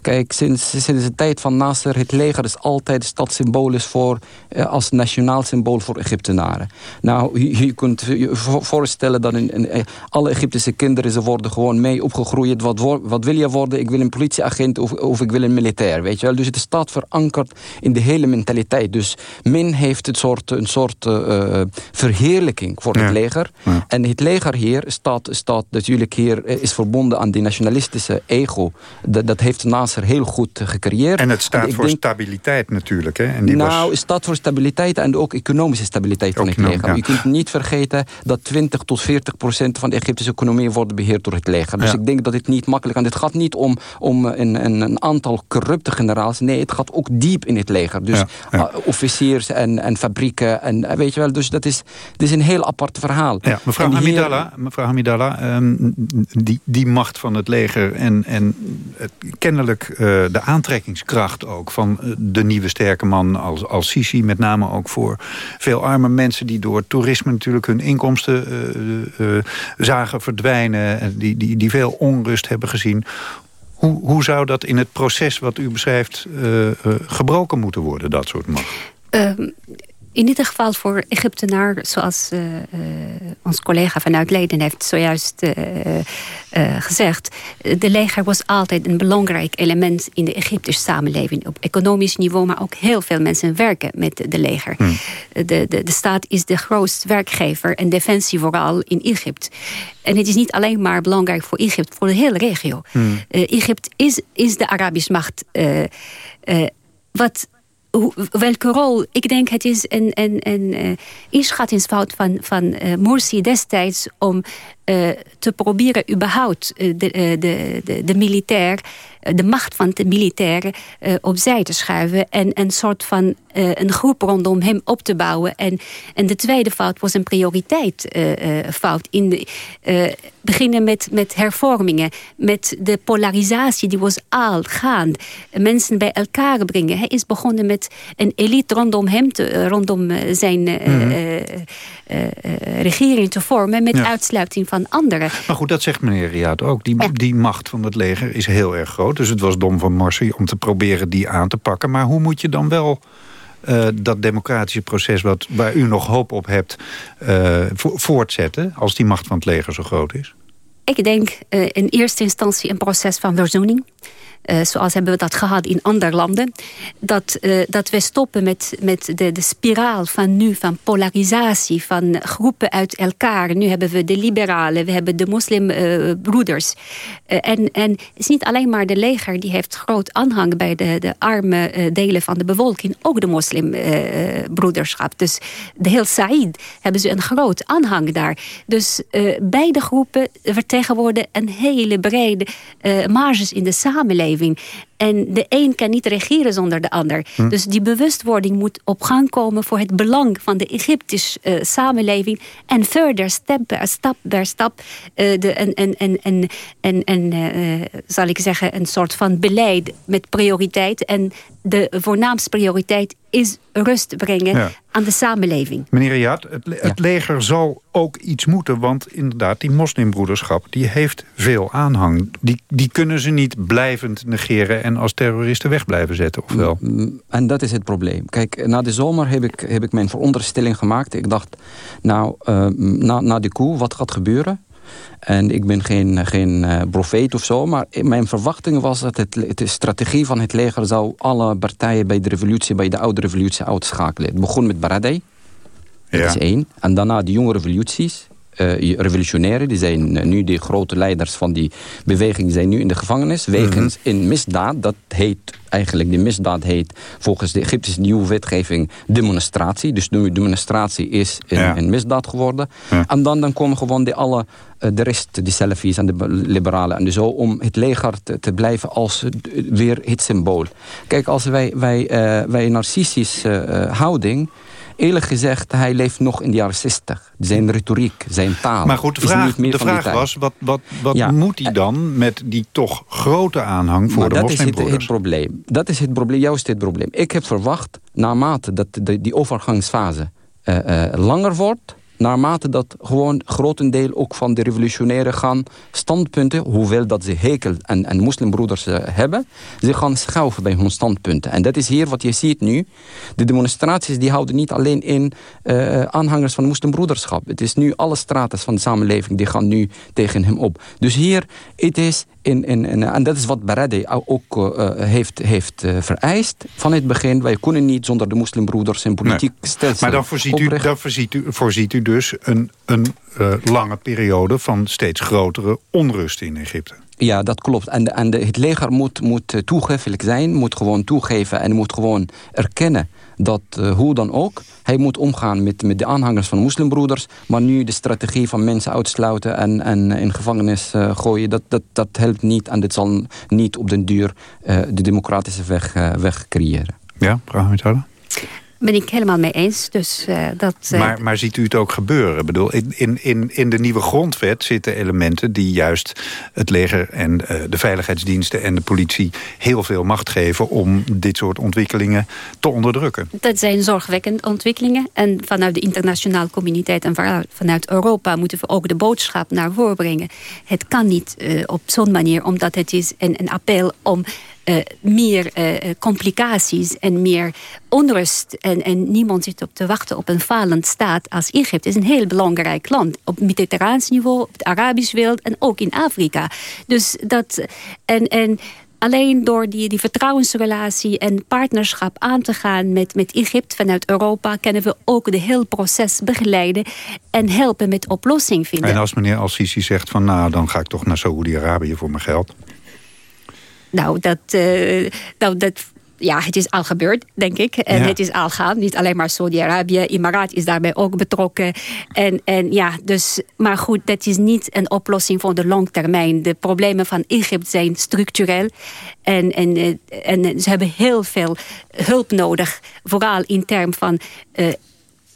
Kijk, sinds, sinds de tijd van Nasser, het leger is altijd stadsymbool is voor, eh, als nationaal symbool voor Egyptenaren. Nou, je, je kunt je voorstellen dat in, in, eh, alle Egyptische kinderen, ze worden gewoon mee opgegroeid. Wat, wat wil je worden? Ik wil een politieagent of, of ik wil een militair, weet je wel. Dus het staat verankerd in de hele mentaliteit. Dus men heeft een soort, een soort uh, verheerlijking voor het leger. En het leger hier staat, staat natuurlijk hier, is verbonden aan die nationalistische ego. Dat, dat heeft Nasser er heel goed gecreëerd. En het staat voor stabiliteit natuurlijk. Hè? En die nou, het staat voor stabiliteit en ook economische stabiliteit van het leger. Je kunt niet vergeten dat 20 tot 40 procent van de Egyptische economie wordt beheerd door het leger. Dus ik denk dat het niet makkelijk is. Het gaat niet om, om een, een, een, aantal corrupte generaals. Nee, het gaat ook diep in het leger. Dus uh, officiers en, en fabrieken. En, eh, weet je wel, dus dat is, dat is een heel apart verhaal. Ja, mevrouw Hamidallah, mevrouw Hamidallah um, die, die macht van het leger en, en kennelijk uh, de aantrekkingskracht ook van uh, de nieuwe sterke man als, als Sisi. Met name ook voor veel arme mensen die door toerisme natuurlijk hun inkomsten uh, zagen verdwijnen. Die, die, die veel onrust hebben gezien. Hoe, hoe zou dat in het proces wat u beschrijft gebroken moeten worden, dat soort macht? Um, in ieder geval voor Egyptenaar, zoals uh, uh, ons collega vanuit Leiden heeft zojuist uh, gezegd. De leger was altijd een belangrijk element in de Egyptische samenleving. Op economisch niveau, maar ook heel veel mensen werken met de leger. Hmm. De, de, de staat is de grootste werkgever en defensie vooral in Egypte. En het is niet alleen maar belangrijk voor Egypte, voor de hele regio. Hmm. Egypte is, is de Arabische macht wat welke rol? Ik denk het is een, een, een uh, inschattingsfout van, van uh, Morsi destijds... om te proberen überhaupt de, de, de, de militair eh, de macht van de militairen uh, opzij te schuiven... en een soort van uh, een groep rondom hem op te bouwen. En, en de tweede fout was een prioriteitfout. in de, beginnen met, met hervormingen, met de polarisatie die was al gaand. Mensen bij elkaar brengen. Hij is begonnen met een elite rondom hem, te, rondom zijn mm regering te vormen... met uitsluiting van anderen. Maar goed, dat zegt meneer Riad ook. Die, die macht van het leger is heel erg groot. Dus het was dom van Morsi om te proberen die aan te pakken. Maar hoe moet je dan wel uh, dat democratische proces... Wat, waar u nog hoop op hebt, uh, voortzetten... als die macht van het leger zo groot is? Ik denk uh, in eerste instantie een proces van verzoening. Uh, zoals hebben we dat gehad in andere landen. Dat, uh, dat we stoppen met, met de, de spiraal van nu, van polarisatie, van groepen uit elkaar. Nu hebben we de liberalen, we hebben de moslimbroeders. Uh, en, en het is niet alleen maar de leger die heeft groot aanhang bij de, de arme delen van de bevolking. Ook de moslimbroederschap. dus de heel Said hebben ze een groot aanhang daar. Dus beide groepen vertegenwoordigen een hele brede marges in de samenleving. Saving. En de een kan niet regeren zonder de ander. Hm. Dus die bewustwording moet op gang komen voor het belang van de Egyptische uh, samenleving. En verder, step stap bij stap, uh, de, en, en, en, en, en, en uh, zal ik zeggen, een soort van beleid met prioriteit. En de voornaamste prioriteit is rust brengen aan de samenleving. Meneer Riyad, het, het leger zal ook iets moeten... want inderdaad, die moslimbroederschap die heeft veel aanhang. Die, die kunnen ze niet blijvend negeren... en als terroristen weg blijven zetten, of wel? Mm, mm, en dat is het probleem. Kijk, na de zomer heb ik, heb ik mijn veronderstelling gemaakt. Ik dacht, nou, uh, na, na de coup, wat gaat gebeuren? En ik ben geen, geen uh, profeet of zo, maar mijn verwachting was dat het, de strategie van het leger zou alle partijen bij de revolutie, bij de oude revolutie uitschakelen. Het begon met Baradei, dat is één. En daarna de jonge revoluties, uh, revolutionairen, die zijn uh, nu de grote leiders van die beweging, zijn nu in de gevangenis, wegens mm in misdaad. Dat heet eigenlijk, de misdaad heet volgens de Egyptische nieuwe wetgeving demonstratie. Dus de demonstratie is een, ja. een misdaad geworden. Ja. En dan, dan komen gewoon de, alle, uh, de rest, de selfies en de liberalen en zo, om het leger te, te blijven als weer het symbool. Kijk, als wij, wij, wij narcistische houding eerlijk gezegd, hij leeft nog in de jaren 60. Zijn retoriek, zijn taal. Maar goed, de vraag, de vraag was, wat, wat, wat ja. moet hij dan met die toch grote aanhang voor maar de moslimbroeders? Dat is het, het, probleem. Dat is het probleem, juist het probleem. Ik heb verwacht, naarmate dat de, die overgangsfase uh, uh, langer wordt naarmate dat gewoon grotendeel ook van de revolutionairen gaan standpunten, hoewel dat ze hekel en, en moslimbroeders uh, hebben, ze gaan schuiven bij hun standpunten. En dat is hier wat je ziet nu. De demonstraties die houden niet alleen in uh, aanhangers van de moslimbroederschap. Het is nu alle straten van de samenleving die gaan nu tegen hem op. Dus hier, het is in, in, in, en dat is wat Baradi ook uh, heeft, heeft uh, vereist van het begin. Wij kunnen niet zonder de moslimbroeders en politiek nee. stelsel Maar dan voorziet, u, dan voorziet, u, voorziet u dus een, een uh, lange periode van steeds grotere onrust in Egypte. Ja, dat klopt. En, en het leger moet, moet toegeeflijk zijn, moet gewoon toegeven en moet gewoon erkennen dat uh, hoe dan ook, hij moet omgaan met, met de aanhangers van moslimbroeders, maar nu de strategie van mensen uitsluiten en, en in gevangenis uh, gooien, dat, dat, dat helpt niet en dit zal niet op den duur de democratische weg, weg creëren. Ja, mevrouw Mitala? Ben ik helemaal mee eens. Dus, uh, dat, uh... maar, maar ziet u het ook gebeuren? Ik bedoel, in, in, in de nieuwe grondwet zitten elementen die juist het leger en uh, de veiligheidsdiensten en de politie heel veel macht geven om dit soort ontwikkelingen te onderdrukken. Dat zijn zorgwekkende ontwikkelingen. En vanuit de internationale communiteit en vanuit Europa moeten we ook de boodschap naar voren brengen. Het kan niet op zo'n manier, omdat het is een, een appel om meer uh, complicaties en meer onrust. En, en niemand zit op te wachten op een falend staat als Egypte. Het is een heel belangrijk land. Op mediterraans niveau, op de Arabische wereld en ook in Afrika. Dus dat... En, en alleen door die, die vertrouwensrelatie en partnerschap aan te gaan met, met Egypte vanuit Europa... kunnen we ook de hele proces begeleiden en helpen met oplossing vinden. En als meneer Al-Sisi zegt van nou, dan ga ik toch naar Saoedi-Arabië voor mijn geld... Nou, dat, uh, nou, dat ja, het is al gebeurd, denk ik. En het is al gaan. Niet alleen maar Saudi-Arabië. Emiraat is daarbij ook betrokken. En, en ja, dus, maar goed, dat is niet een oplossing voor de lange termijn. De problemen van Egypte zijn structureel. En, en, eh, en ze hebben heel veel hulp nodig. Vooral in termen van uh,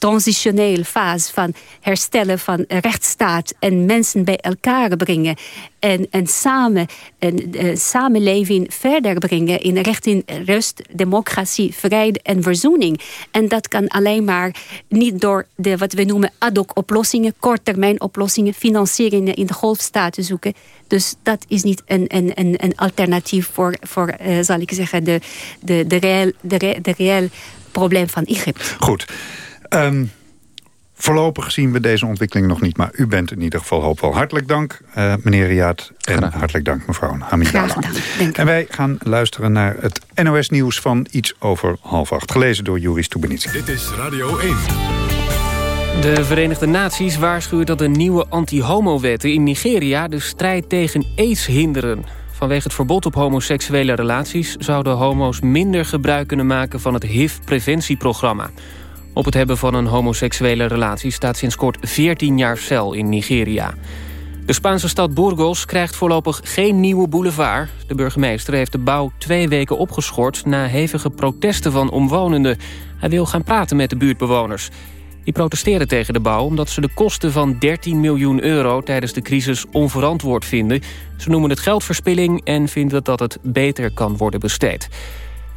transitionele fase van herstellen van rechtsstaat en mensen bij elkaar brengen en, en samen een uh, samenleving verder brengen in richting rust, democratie, vrijheid en verzoening. En dat kan alleen maar niet door de wat we noemen ad hoc oplossingen, korttermijn oplossingen, financieringen in de golfstaten zoeken. Dus dat is niet een, een, een, een alternatief voor, voor uh, zal ik zeggen, de, de, de, de, de reëel probleem van Egypte. Goed. Um, voorlopig zien we deze ontwikkeling nog niet. Maar u bent in ieder geval hoopvol. Hartelijk dank, uh, meneer Riaat. En hartelijk dank, mevrouw Hamidala. En wij gaan luisteren naar het NOS-nieuws van iets over half acht. Gelezen door Juris Stubenitski. Dit is Radio 1. De Verenigde Naties waarschuwen dat de nieuwe anti-homo-wetten in Nigeria... de strijd tegen aids hinderen. Vanwege het verbod op homoseksuele relaties... zouden homo's minder gebruik kunnen maken van het HIV-preventieprogramma. Op het hebben van een homoseksuele relatie staat sinds kort 14 jaar cel in Nigeria. De Spaanse stad Burgos krijgt voorlopig geen nieuwe boulevard. De burgemeester heeft de bouw twee weken opgeschort... na hevige protesten van omwonenden. Hij wil gaan praten met de buurtbewoners. Die protesteren tegen de bouw omdat ze de kosten van 13 miljoen euro... tijdens de crisis onverantwoord vinden. Ze noemen het geldverspilling en vinden dat het beter kan worden besteed.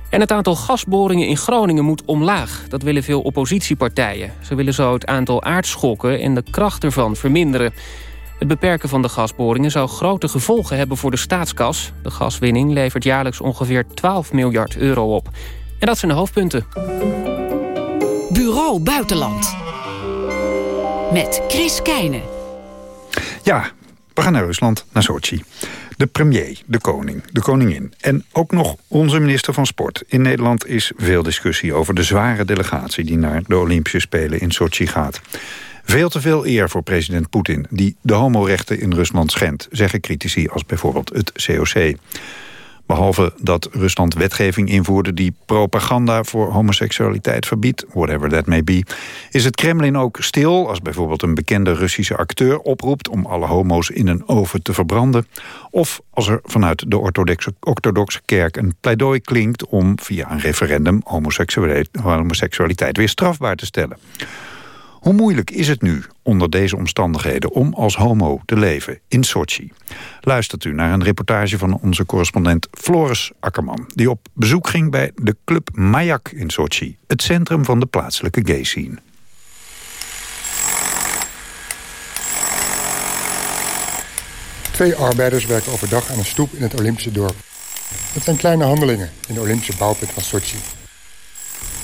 En het aantal gasboringen in Groningen moet omlaag. Dat willen veel oppositiepartijen. Ze willen zo het aantal aardschokken en de kracht ervan verminderen. Het beperken van de gasboringen zou grote gevolgen hebben voor de staatskas. De gaswinning levert jaarlijks ongeveer 12 miljard euro op. En dat zijn de hoofdpunten. Bureau Buitenland. Met Chris Keijnen. Ja, we gaan naar Rusland, naar Sochi. De premier, de koning, de koningin en ook nog onze minister van Sport. In Nederland is veel discussie over de zware delegatie... die naar de Olympische Spelen in Sochi gaat. Veel te veel eer voor president Poetin... die de homorechten in Rusland schendt, zeggen critici als bijvoorbeeld het COC. Behalve dat Rusland wetgeving invoerde die propaganda voor homoseksualiteit verbiedt, whatever that may be, is het Kremlin ook stil als bijvoorbeeld een bekende Russische acteur oproept om alle homo's in een oven te verbranden, of als er vanuit de orthodoxe, orthodoxe kerk een pleidooi klinkt om via een referendum homoseksualiteit, homoseksualiteit weer strafbaar te stellen. Hoe moeilijk is het nu onder deze omstandigheden om als homo te leven in Sochi? Luistert u naar een reportage van onze correspondent Floris Akkerman... die op bezoek ging bij de club Mayak in Sochi... het centrum van de plaatselijke gay scene. Twee arbeiders werken overdag aan een stoep in het Olympische dorp. Het zijn kleine handelingen in de Olympische bouwput van Sochi.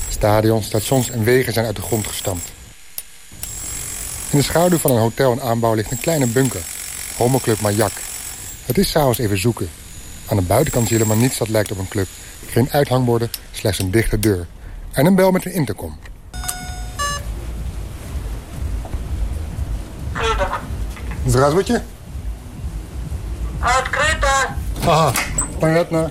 Stadions, stations en wegen zijn uit de grond gestampt. In de schaduw van een hotel en aanbouw ligt een kleine bunker. Homoclub Mayak. Het is s'avonds even zoeken. Aan de buitenkant zie je helemaal niets dat lijkt op een club. Geen uithangborden, slechts een dichte deur. En een bel met een intercom. Здравствуйте. Открыто. Ага, понятно.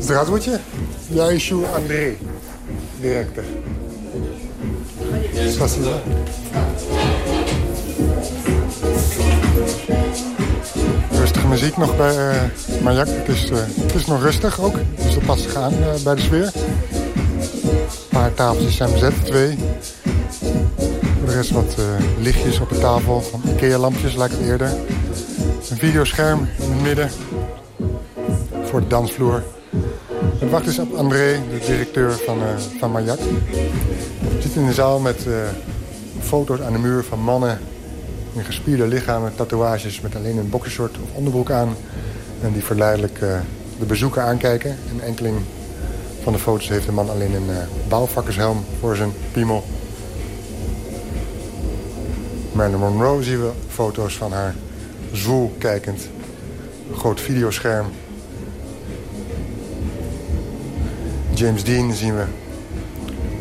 Здравствуйте. Я ищу Андрей. directe. Спасибо. Rustige muziek nog bij uh, Mayak. Het is, uh, het is nog rustig ook, dus dat past gaan uh, bij de sfeer. Een paar tafeltjes zijn bezet, twee. Voor de rest wat lichtjes op de tafel van Ikea-lampjes, lijkt het eerder. Een videoscherm in het midden voor de dansvloer. Het wacht is op André, de directeur van, uh, van Mayak. We in de zaal met uh, foto's aan de muur van mannen... in gespierde lichamen, tatoeages met alleen een boxershort of onderbroek aan... en die verleidelijk uh, de bezoeker aankijken. En enkeling van de foto's heeft de man alleen een bouwvakkershelm voor zijn piemel. Marilyn Monroe zien we foto's van haar zwoel kijkend. Een groot videoscherm James Dean zien we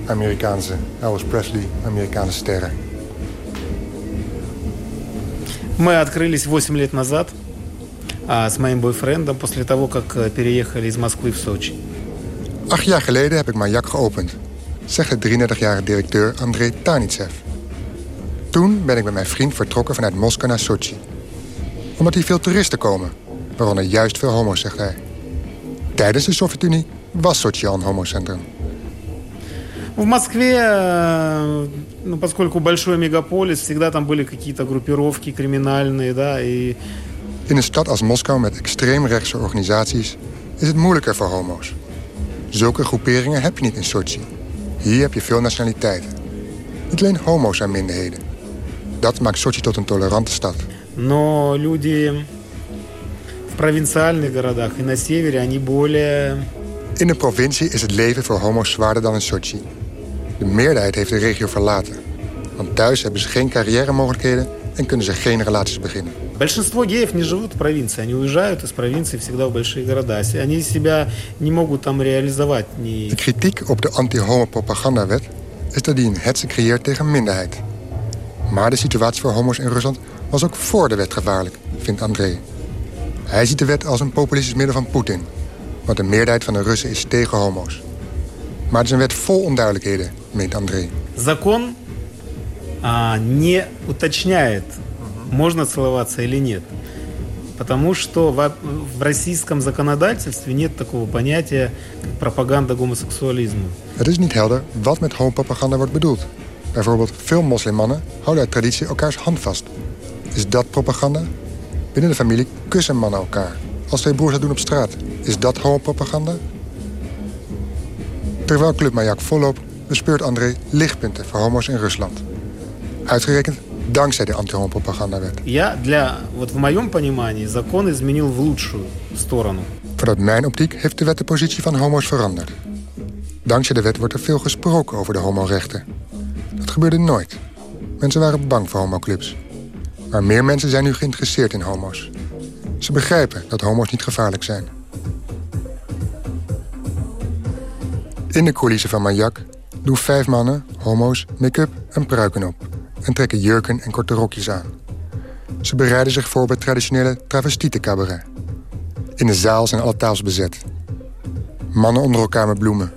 Amerikaanse, Elvis Presley, Amerikaanse sterren. Мы открылись 8 лет назад. с моим бойфрендом после того, как э, переехали из Москвы в Сочи. Acht jaar geleden heb ik Majak geopend, zegt de 33-jarige directeur André Tanitsev. Toen ben ik met mijn vriend vertrokken vanuit Moskou naar Sochi. Omdat hier veel toeristen komen, waaronder juist veel homo's, zegt hij. Tijdens de Sovjet-Unie was Sochi al een homocentrum. В Москве, э, ну, поскольку большой мегаполис, всегда там были какие-то группировки криминальные, да, и... In een stad als Moskou met extreemrechtse organisaties is het moeilijker voor homo's. Zulke groeperingen heb je niet in Sochi. Hier heb je veel nationaliteiten. Niet alleen homo's zijn minderheden. Dat maakt Sochi tot een tolerante stad. Но люди в провинциальных городах и на севере, они более... In de provincie is het leven voor homo's zwaarder dan in Sochi. De meerderheid heeft de regio verlaten. Want thuis hebben ze geen carrière mogelijkheden en kunnen ze geen relaties beginnen. Большинство геев не живут в провинции. Они уезжают из провинции всегда в большие города. Они себя не могут там реализовать. Не... De kritiek op de anti-homo-propagandawet is dat die een hetze creëert tegen minderheid. Maar de situatie voor homo's in Rusland was ook voor de wet gevaarlijk, vindt André. Hij ziet de wet als een populistisch middel van Poetin. Want de meerderheid van de Russen is tegen homo's. Maar het is een wet vol onduidelijkheden, meent André. Закон а, не уточняет, можно целоваться или нет. Потому что в, в российском законодательстве нет такого понятия, как пропаганда гомосексуализма. Het is niet helder wat met homopropaganda wordt bedoeld. Bijvoorbeeld, veel moslimmannen houden uit traditie elkaars hand vast. Is dat propaganda? Binnen de familie kussen mannen elkaar. Als twee broers dat doen op straat. Is dat homopropaganda? Terwijl Club Majak volop bespeurt André lichtpunten voor homo's in Rusland. Uitgerekend dankzij de anti-homopropagandawet. Я для, вот в моем понимании, закон изменил в лучшую сторону. Vanuit mijn optiek heeft de wet de positie van homo's veranderd. Dankzij de wet wordt er veel gesproken over de homorechten. Dat gebeurde nooit. Mensen waren bang voor homoclubs. Maar meer mensen zijn nu geïnteresseerd in homo's. Ze begrijpen dat homo's niet gevaarlijk zijn. In de coulissen van Majak doen vijf mannen, homo's, make-up en pruiken op. En trekken jurken en korte rokjes aan. Ze bereiden zich voor bij het traditionele travestietencabaret. In de zaal zijn alle tafels bezet. Mannen onder elkaar met bloemen.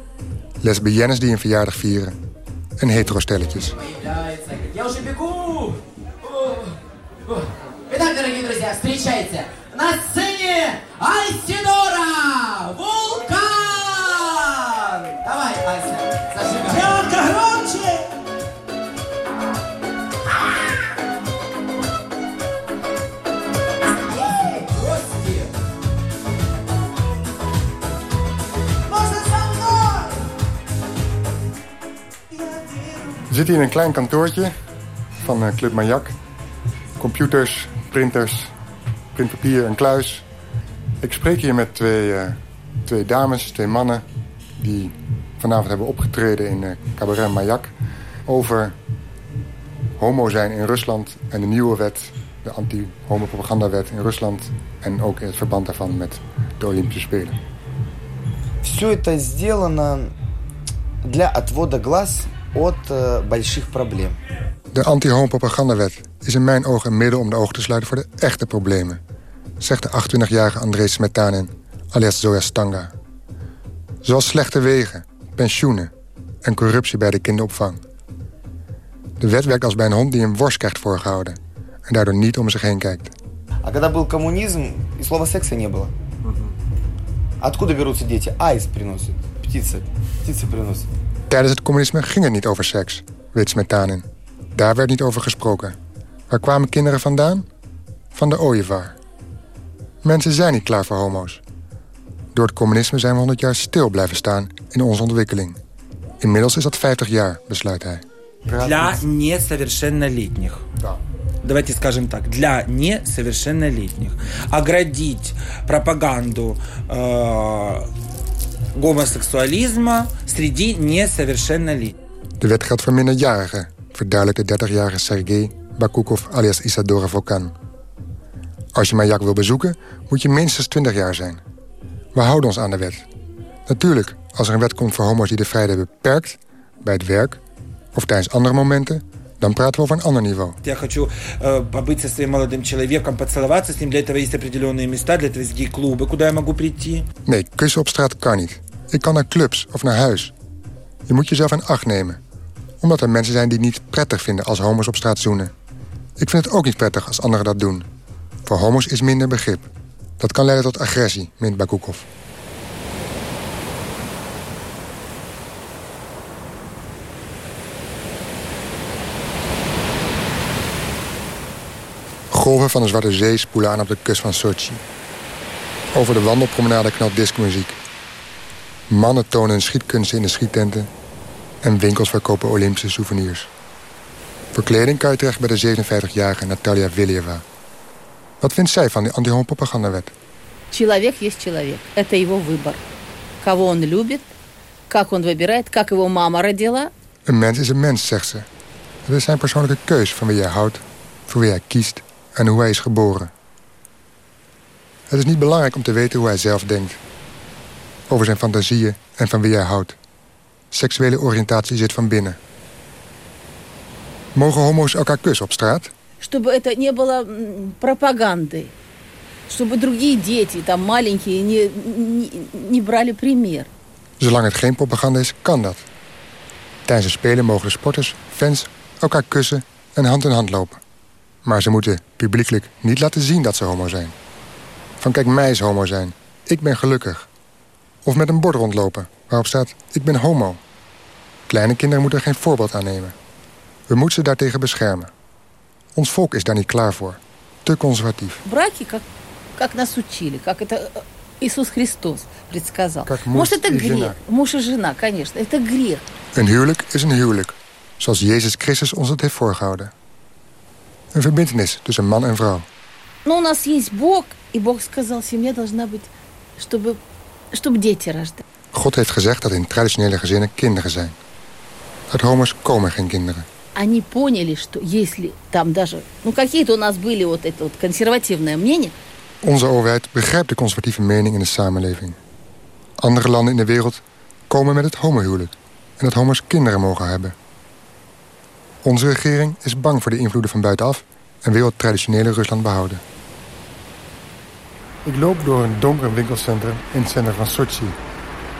Lesbiennes die een verjaardag vieren. En hetero-stelletjes. Итак, дорогие друзья, встречайте! На сцене Айсидора Вулкан! Давай, Ася, зажигай. Девушка, громче! We zitten hier in een klein kantoortje van eh, Club Majak. Computers, printers, printpapier en kluis. Ik spreek hier met twee, uh, twee dames, twee mannen... die vanavond hebben opgetreden in uh, Cabaret Majak... over homo zijn in Rusland en de nieuwe wet... de anti-homopropagandawet in Rusland... en ook in het verband daarvan met de Olympische Spelen. Все это сделано для отвода глаз от э, больших проблем. De anti-homopropagandawet is in mijn ogen een middel om de ogen te sluiten voor de echte problemen, zegt de 28-jarige André Smetanin, alias Zoya Stanga. Zoals slechte wegen, pensioenen en corruptie bij de kinderopvang. De wet werkt als bij een hond die een worst krijgt voorgehouden en daardoor niet om zich heen kijkt. А когда был коммунизм, и слова секса не было. Откуда берутся дети? Аист приносит, птицы, птицы приносят. Tijdens het communisme ging het niet over seks, weet Smetanin. Daar werd niet over gesproken. Waar kwamen kinderen vandaan? Van de ooievaar. Mensen zijn niet klaar voor homo's. Door het communisme zijn we 100 jaar stil blijven staan in onze ontwikkeling. Inmiddels is dat 50 jaar, besluit hij. Для несовершеннолетних. Да. Давайте скажем так, для несовершеннолетних. Оградить пропаганду э, гомосексуализма среди несовершеннолетних. De wet geldt voor minderjarigen, verduidelijkt de 30-jarige Sergei Bakukov alias Isadora Volkan. Als je Majak wil bezoeken, moet je minstens 20 jaar zijn. We houden ons aan de wet. Natuurlijk, als er een wet komt voor homo's die de vrijheid beperkt... bij het werk of tijdens andere momenten... dan praten we over een ander niveau. Я хочу э, побыть со своим молодым человеком, поцеловаться с ним. Для этого есть определенные места, для этого есть гей-клубы, куда я могу прийти. Nee, kussen op straat kan niet. Ik kan naar clubs of naar huis. Je moet jezelf in acht nemen. omdat er mensen zijn die niet prettig vinden als homo's op straat zoenen. Ik vind het ook niet prettig als anderen dat doen. Voor homo's is minder begrip. Dat kan leiden tot agressie, meent Bakukov. Golven van de Zwarte Zee spoelen aan op de kust van Sochi. Over de wandelpromenade knalt discomuziek. Mannen tonen hun schietkunsten in de schiettenten en winkels verkopen Olympische souvenirs. Voor kleding kan je terecht bij de 57-jarige Natalia Vilieva. Wat vindt zij van de anti-homopropagandawet? Человек есть человек. Это его выбор. Кого он любит, как он выбирает, как его мама родила. Een mens is een mens, zegt ze. Het is zijn persoonlijke keus van wie hij houdt, voor wie hij kiest en hoe hij is geboren. Het is niet belangrijk om te weten hoe hij zelf denkt. Over zijn fantasieën en van wie hij houdt. Seksuele oriëntatie zit van binnen. Mogen homo's elkaar kussen op straat? Чтобы это не было м, пропагандой. Чтобы другие дети, там маленькие, не, не, не брали пример. Zolang het geen propaganda is, kan dat. Tijdens de Spelen mogen de sporters, fans, elkaar kussen en hand in hand lopen. Maar ze moeten publiekelijk niet laten zien dat ze homo zijn. Van kijk, mij is homo zijn. Ik ben gelukkig. Of met een bord rondlopen waarop staat, ik ben homo. Kleine kinderen moeten er geen voorbeeld aan nemen. We moeten ze daartegen beschermen. Ons volk is daar niet klaar voor. Te conservatief. Браки, как, как нас учили, как это э, Иисус Христос предсказал. Как Может, муж это и грех. жена. Муж и жена, конечно. Это грех. Een huwelijk is een huwelijk. Zoals Jezus Christus ons het heeft voorgehouden. Een verbintenis tussen man en vrouw. Но у нас есть Бог, и Бог сказал, семья должна быть, чтобы, чтобы дети рождать. God heeft gezegd dat in traditionele gezinnen kinderen zijn. Uit homo's komen geen kinderen. Они поняли, что если там даже... Ну, какие-то у нас были вот это вот консервативное мнение. Onze overheid begrijpt de conservatieve mening in de samenleving. Andere landen in de wereld komen met het homohuwelijk... en dat homo's kinderen mogen hebben. Onze regering is bang voor de invloeden van buitenaf... en wil het traditionele Rusland behouden. Ik loop door een donker winkelcentrum in het centrum van Sochi.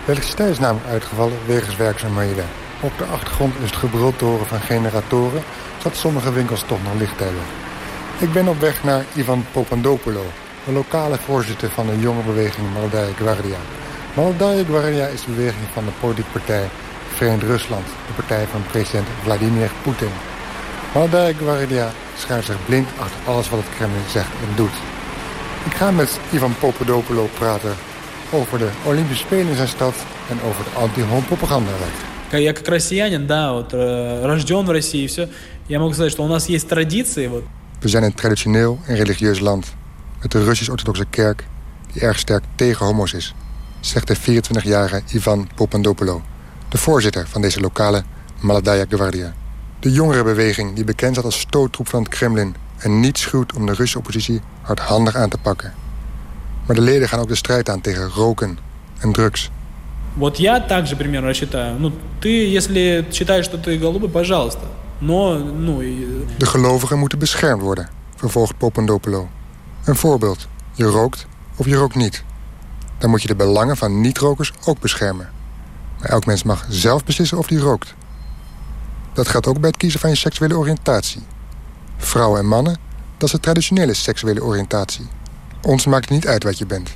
De elektriciteit is namelijk uitgevallen wegens werkzaamheden. Op de achtergrond is het gebroodtoren van generatoren... dat sommige winkels toch nog licht hebben. Ik ben op weg naar Ivan Popandopolo, de lokale voorzitter van de jonge beweging Maldaya Guardia. Maldaya Guardia is de beweging van de politieke partij Verenigd Rusland... de partij van president Vladimir Poetin. Maldaya Guardia schuift zich blind achter alles wat het Kremlin zegt en doet. Ik ga met Ivan Popandopolo praten over de Olympische Spelen in zijn stad en over de anti-homo-propagandawet Я как россиянин, да, вот э, рожден в России, все. Я могу сказать, что у нас есть традиции, вот, We zijn een traditioneel en religieus land. Met de Russisch-Orthodoxe kerk die erg sterk tegen homo's is. Zegt de 24-jarige Ivan Popandopoulos. De voorzitter van deze lokale Maladaya Guardia. De jongerenbeweging die bekend staat als stoottroep van het Kremlin... en niet schuwt om de Russische oppositie hardhandig aan te pakken. Maar de leden gaan ook de strijd aan tegen roken en drugs. Вот я также примерно считаю. Ну, ты, если считаешь, что ты голубый, пожалуйста. Но, ну, и- De gelovigen moeten beschermd worden, vervolgt Popandopoulos. Een voorbeeld. Je rookt of je rookt niet. Dan moet je de belangen van niet-rokers ook beschermen. Maar elk mens mag zelf beslissen of hij rookt. Dat geldt ook bij het kiezen van je seksuele oriëntatie. Vrouwen en mannen, dat is de traditionele seksuele oriëntatie. Ons maakt het niet uit wat je bent.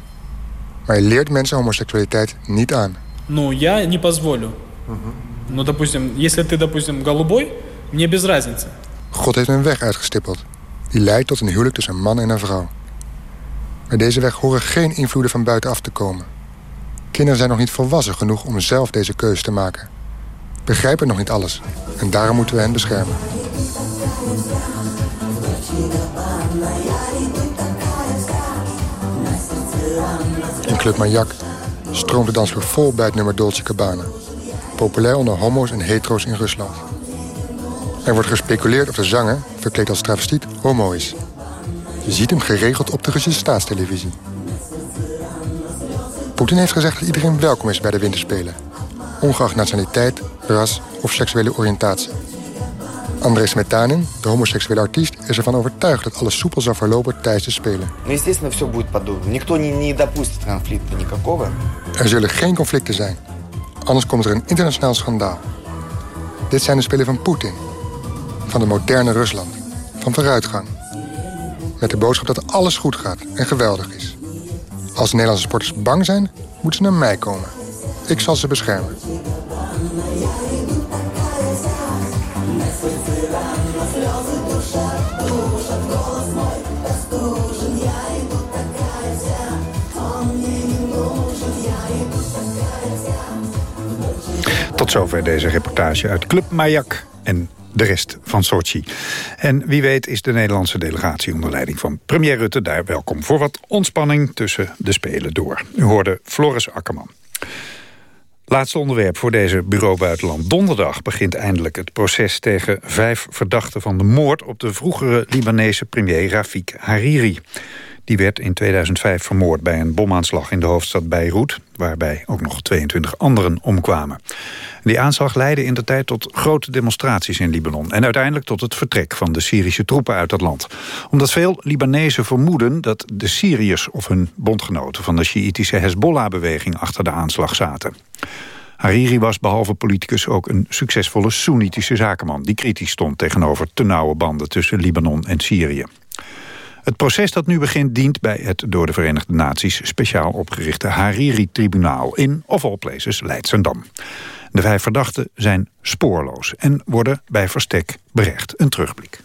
Maar je leert mensen homoseksualiteit niet aan. ну, я не позволю. Ну, допустим, если ты, допустим, голубой, мне без разницы. God heeft een weg uitgestippeld. Die leidt tot een huwelijk tussen een man en een vrouw. Bij deze weg horen geen invloeden van buitenaf te komen. Kinderen zijn nog niet volwassen genoeg om zelf deze keuze te maken. Begrijpen nog niet alles. En daarom moeten we hen beschermen. In Club Majak stroomt de dansvloer vol bij het nummer Dolce Cabana. Populair onder homo's en hetero's in Rusland. Er wordt gespeculeerd of de zanger, verkleed als travestiet, homo is. Je ziet hem geregeld op de Russische staatstelevisie. Poetin heeft gezegd dat iedereen welkom is bij de winterspelen. Ongeacht nationaliteit, ras of seksuele oriëntatie. André Smetanin, de homoseksuele artiest, is ervan overtuigd dat alles soepel zal verlopen tijdens de Spelen. Er zullen geen conflicten zijn. Anders komt er een internationaal schandaal. Dit zijn de Spelen van Poetin. Van de moderne Rusland. Van vooruitgang. Met de boodschap dat alles goed gaat en geweldig is. Als de Nederlandse sporters bang zijn, moeten ze naar mij komen. Ik zal ze beschermen. Zover deze reportage uit Club Mayak en de rest van Sochi. En wie weet is de Nederlandse delegatie onder leiding van premier Rutte daar welkom... voor wat ontspanning tussen de Spelen door. U hoorde Floris Akkerman. Laatste onderwerp voor deze Bureau Buitenland. Donderdag begint eindelijk het proces tegen vijf verdachten van de moord... op de vroegere Libanese premier Rafik Hariri. Die werd in 2005 vermoord bij een bomaanslag in de hoofdstad Beirut... waarbij ook nog 22 anderen omkwamen. Die aanslag leidde in de tijd tot grote demonstraties in Libanon... en uiteindelijk tot het vertrek van de Syrische troepen uit het land. Omdat veel Libanezen vermoeden dat de Syriërs of hun bondgenoten... van de Sjiïtische Hezbollah-beweging achter de aanslag zaten. Hariri was behalve politicus ook een succesvolle Soenitische zakenman... die kritisch stond tegenover te nauwe banden tussen Libanon en Syrië. Het proces dat nu begint dient bij het door de Verenigde Naties... speciaal opgerichte Hariri-tribunaal in, of all places, Leidsendam. De vijf verdachten zijn spoorloos en worden bij verstek berecht. Een terugblik.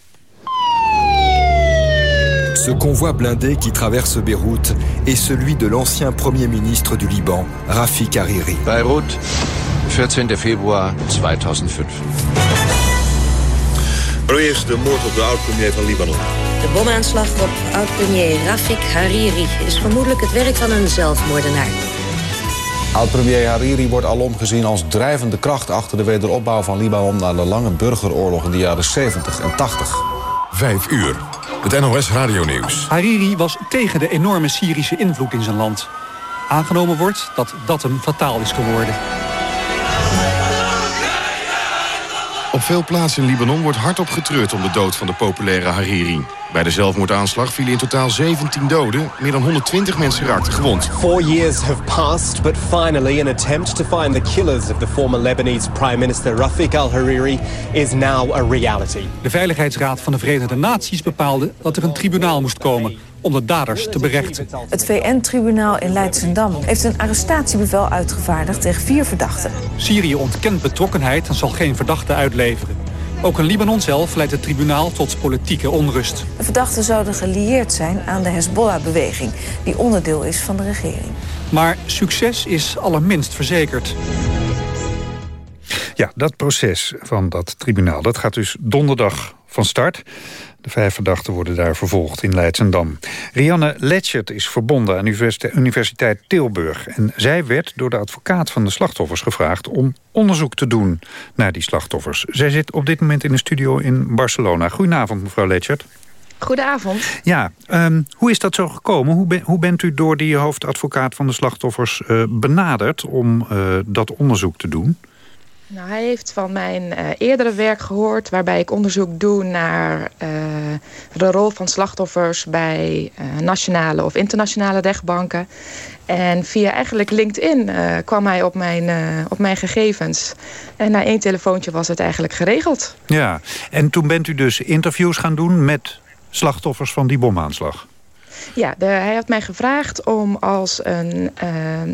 Ce convoi blindé qui traverse Beyrouth est celui de l'ancien premier ministre du Liban, Rafik Hariri. Beirut, 14 februar 2005. Allereerst de moord op de oud-premier van Libanon. De bomaanslag op oud-premier Rafik Hariri is vermoedelijk het werk van een zelfmoordenaar. Oud-premier Hariri wordt alom gezien als drijvende kracht... achter de wederopbouw van Libanon na de lange burgeroorlog in de jaren 70 en 80. Vijf uur. Het NOS Radio-nieuws. Hariri was tegen de enorme Syrische invloed in zijn land. Aangenomen wordt dat dat hem fataal is geworden. Op veel plaatsen in Libanon wordt hardop getreurd om de dood van de populaire Hariri. Bij de zelfmoordaanslag vielen in totaal 17 doden. Meer dan 120 mensen raakten gewond. Four years have passed, but finally an attempt to find the killers of the former Lebanese Prime Minister Rafik al-Hariri is now a reality. De Veiligheidsraad van de Verenigde Naties bepaalde dat er een tribunaal moest komen om de daders te berechten. Het VN-tribunaal in Leidsendam heeft een arrestatiebevel uitgevaardigd tegen vier verdachten. Syrië ontkent betrokkenheid en zal geen verdachten uitleveren. Ook in Libanon zelf leidt het tribunaal tot politieke onrust. De verdachten zouden gelieerd zijn aan de Hezbollah-beweging... die onderdeel is van de regering. Maar succes is allerminst verzekerd. Ja, dat proces van dat tribunaal dat gaat dus donderdag van start. De vijf verdachten worden daar vervolgd in Leidsendam. Rianne Letchert is verbonden aan de Universiteit Tilburg. En zij werd door de advocaat van de slachtoffers gevraagd... om onderzoek te doen naar die slachtoffers. Zij zit op dit moment in een studio in Barcelona. Goedenavond, mevrouw Letchert. Goedenavond. Ja, um, hoe is dat zo gekomen? Hoe, hoe, bent u door die hoofdadvocaat van de slachtoffers uh, benaderd... om uh, dat onderzoek te doen? Nou, hij heeft van mijn uh, eerdere werk gehoord... waarbij ik onderzoek doe naar uh, de rol van slachtoffers... bij uh, nationale of internationale rechtbanken. En via eigenlijk LinkedIn kwam hij op mijn, op mijn gegevens. En na één telefoontje was het eigenlijk geregeld. Ja, en toen bent u dus interviews gaan doen met slachtoffers van die bomaanslag? Ja, de, hij had mij gevraagd om als een uh,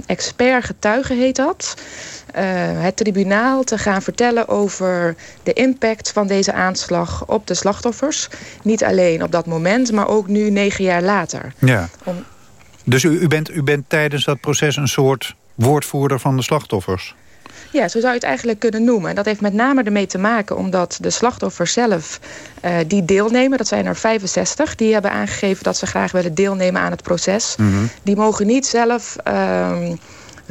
expert getuige, heet dat... Uh, het tribunaal te gaan vertellen over de impact van deze aanslag op de slachtoffers. Niet alleen op dat moment, maar ook nu negen jaar later. Ja. Om... Dus u, u, bent, u bent tijdens dat proces een soort woordvoerder van de slachtoffers? Ja, zo zou je het eigenlijk kunnen noemen. En dat heeft met name ermee te maken omdat de slachtoffers zelf uh, die deelnemen... dat zijn er 65, die hebben aangegeven dat ze graag willen deelnemen aan het proces. Mm -hmm. Die mogen niet zelf... Uh,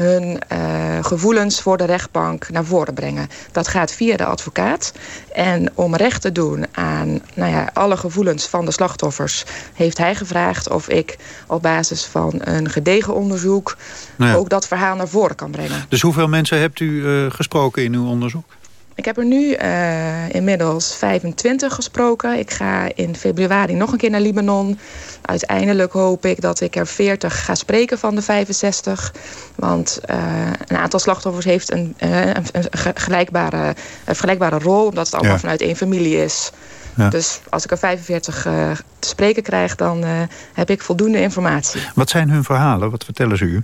hun uh, gevoelens voor de rechtbank naar voren brengen. Dat gaat via de advocaat. En om recht te doen aan nou ja, alle gevoelens van de slachtoffers... heeft hij gevraagd of ik op basis van een gedegen onderzoek... Nou ja. ook dat verhaal naar voren kan brengen. Dus hoeveel mensen hebt u uh, gesproken in uw onderzoek? Ik heb er nu uh, inmiddels 25 gesproken. Ik ga in februari nog een keer naar Libanon. Uiteindelijk hoop ik dat ik er 40 ga spreken van de 65. Want uh, een aantal slachtoffers heeft een, uh, een, een gelijkbare, een vergelijkbare rol... omdat het allemaal ja. vanuit één familie is. Ja. Dus als ik er 45 te spreken krijg, dan heb ik voldoende informatie. Wat zijn hun verhalen? Wat vertellen ze u?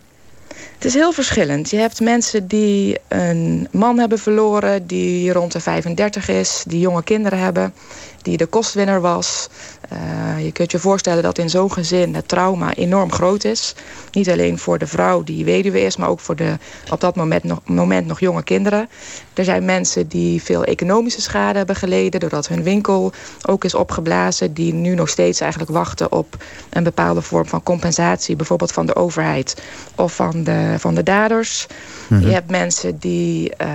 Het is heel verschillend. Je hebt mensen die een man hebben verloren... die rond de 35 is, die jonge kinderen hebben... die de kostwinner was. Uh, je kunt je voorstellen dat in zo'n gezin het trauma enorm groot is. Niet alleen voor de vrouw die weduwe is... maar ook voor de op dat moment moment nog jonge kinderen. Er zijn mensen die veel economische schade hebben geleden... doordat hun winkel ook is opgeblazen... die nu nog steeds eigenlijk wachten op een bepaalde vorm van compensatie... bijvoorbeeld van de overheid of van de, van de daders. Mm -hmm. Je hebt mensen die... Uh,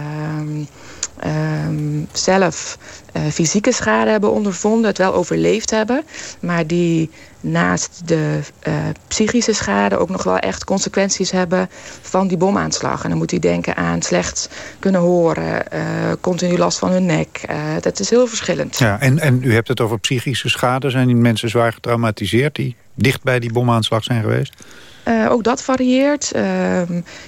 um, zelf uh, fysieke schade hebben ondervonden, het wel overleefd hebben, maar die naast de uh, psychische schade ook nog wel echt consequenties hebben van die bomaanslag. En dan moet u denken aan slecht kunnen horen, uh, continu last van hun nek. dat is heel verschillend. Ja, en, en u hebt het over psychische schade. Zijn die mensen zwaar getraumatiseerd die dicht bij die bomaanslag zijn geweest? Uh, ook dat varieert. Uh,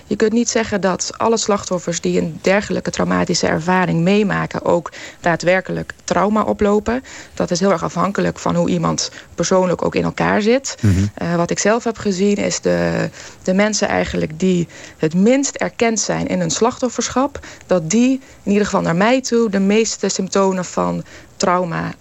je kunt niet zeggen dat alle slachtoffers die een dergelijke traumatische ervaring meemaken... ook daadwerkelijk trauma oplopen. Dat is heel erg afhankelijk van hoe iemand persoonlijk ook in elkaar zit. Mm -hmm. uh, wat ik zelf heb gezien is de, de mensen eigenlijk die het minst erkend zijn in hun slachtofferschap... dat die in ieder geval naar mij toe de meeste symptomen van trauma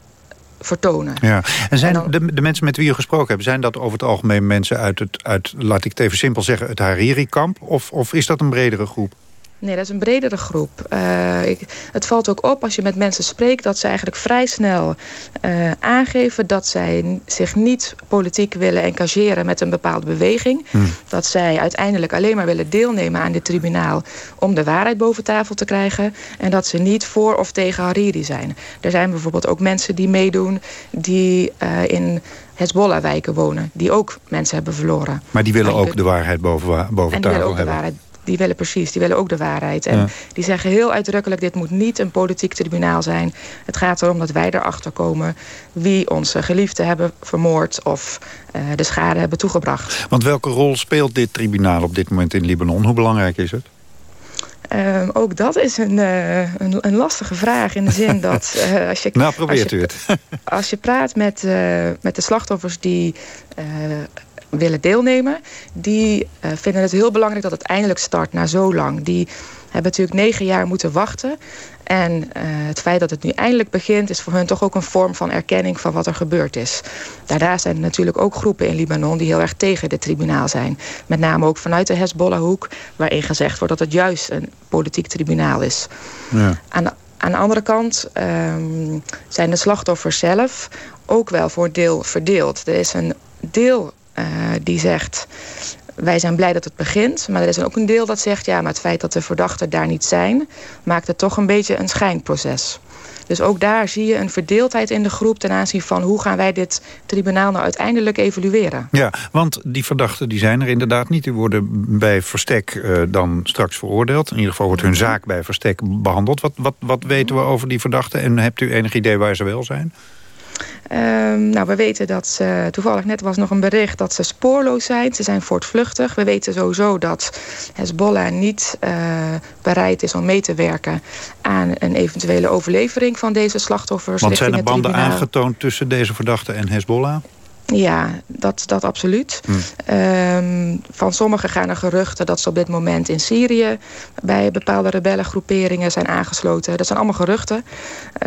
vertonen. Ja. En zijn en dan, de, de, mensen met wie u gesproken hebt... zijn dat over het algemeen mensen uit, het, uit laat ik het even simpel zeggen... het Hariri-kamp? Of, of is dat een bredere groep? Nee, dat is een bredere groep. Uh, ik, het valt ook op als je met mensen spreekt... dat ze eigenlijk vrij snel uh, aangeven... dat zij zich niet politiek willen engageren met een bepaalde beweging. Hmm. Dat zij uiteindelijk alleen maar willen deelnemen aan dit tribunaal... om de waarheid boven tafel te krijgen. En dat ze niet voor of tegen Hariri zijn. Er zijn bijvoorbeeld ook mensen die meedoen... die uh, in Hezbollah-wijken wonen. Die ook mensen hebben verloren. Maar die willen ook de waarheid boven, boven tafel hebben. Die willen precies, die willen ook de waarheid. En ja. die zeggen heel uitdrukkelijk, dit moet niet een politiek tribunaal zijn. Het gaat erom dat wij erachter komen wie onze geliefden hebben vermoord... of uh, de schade hebben toegebracht. Want welke rol speelt dit tribunaal op dit moment in Libanon? Hoe belangrijk is het? Um, ook dat is een, uh, een, een, lastige vraag in de zin dat... Uh, als je, nou, probeert als je, u het. als je praat met, met de slachtoffers die willen deelnemen... die uh, vinden het heel belangrijk dat het eindelijk start na zo lang. Die hebben natuurlijk negen jaar moeten wachten. En uh, het feit dat het nu eindelijk begint... is voor hun toch ook een vorm van erkenning van wat er gebeurd is. Daarnaast zijn er natuurlijk ook groepen in Libanon... die heel erg tegen dit tribunaal zijn. Met name ook vanuit de Hezbollah-hoek... waarin gezegd wordt dat het juist een politiek tribunaal is. Ja. Aan, de, aan de andere kant um, zijn de slachtoffers zelf... ook wel voor deel verdeeld. Er is een deel die zegt... wij zijn blij dat het begint. Maar er is ook een deel dat zegt... ja, maar het feit dat de verdachten daar niet zijn... maakt het toch een beetje een schijnproces. Dus ook daar zie je een verdeeldheid in de groep... ten aanzien van hoe gaan wij dit tribunaal nou uiteindelijk evalueren. Ja, want die verdachten die zijn er inderdaad niet. Die worden bij Verstek uh, dan straks veroordeeld. In ieder geval wordt hun zaak bij Verstek behandeld. Wat, wat, wat weten we over die verdachten? En hebt u enig idee waar ze wel zijn? Um, nou, we weten dat ze, toevallig net was nog een bericht dat ze spoorloos zijn. Ze zijn voortvluchtig. We weten sowieso dat Hezbollah niet uh, bereid is om mee te werken aan een eventuele overlevering van deze slachtoffers. Want zijn er banden aangetoond tussen deze verdachten en Hezbollah? Ja, dat, dat absoluut. Hm. Um, van sommigen gaan er geruchten dat ze op dit moment in Syrië... bij bepaalde rebellengroeperingen zijn aangesloten. Dat zijn allemaal geruchten.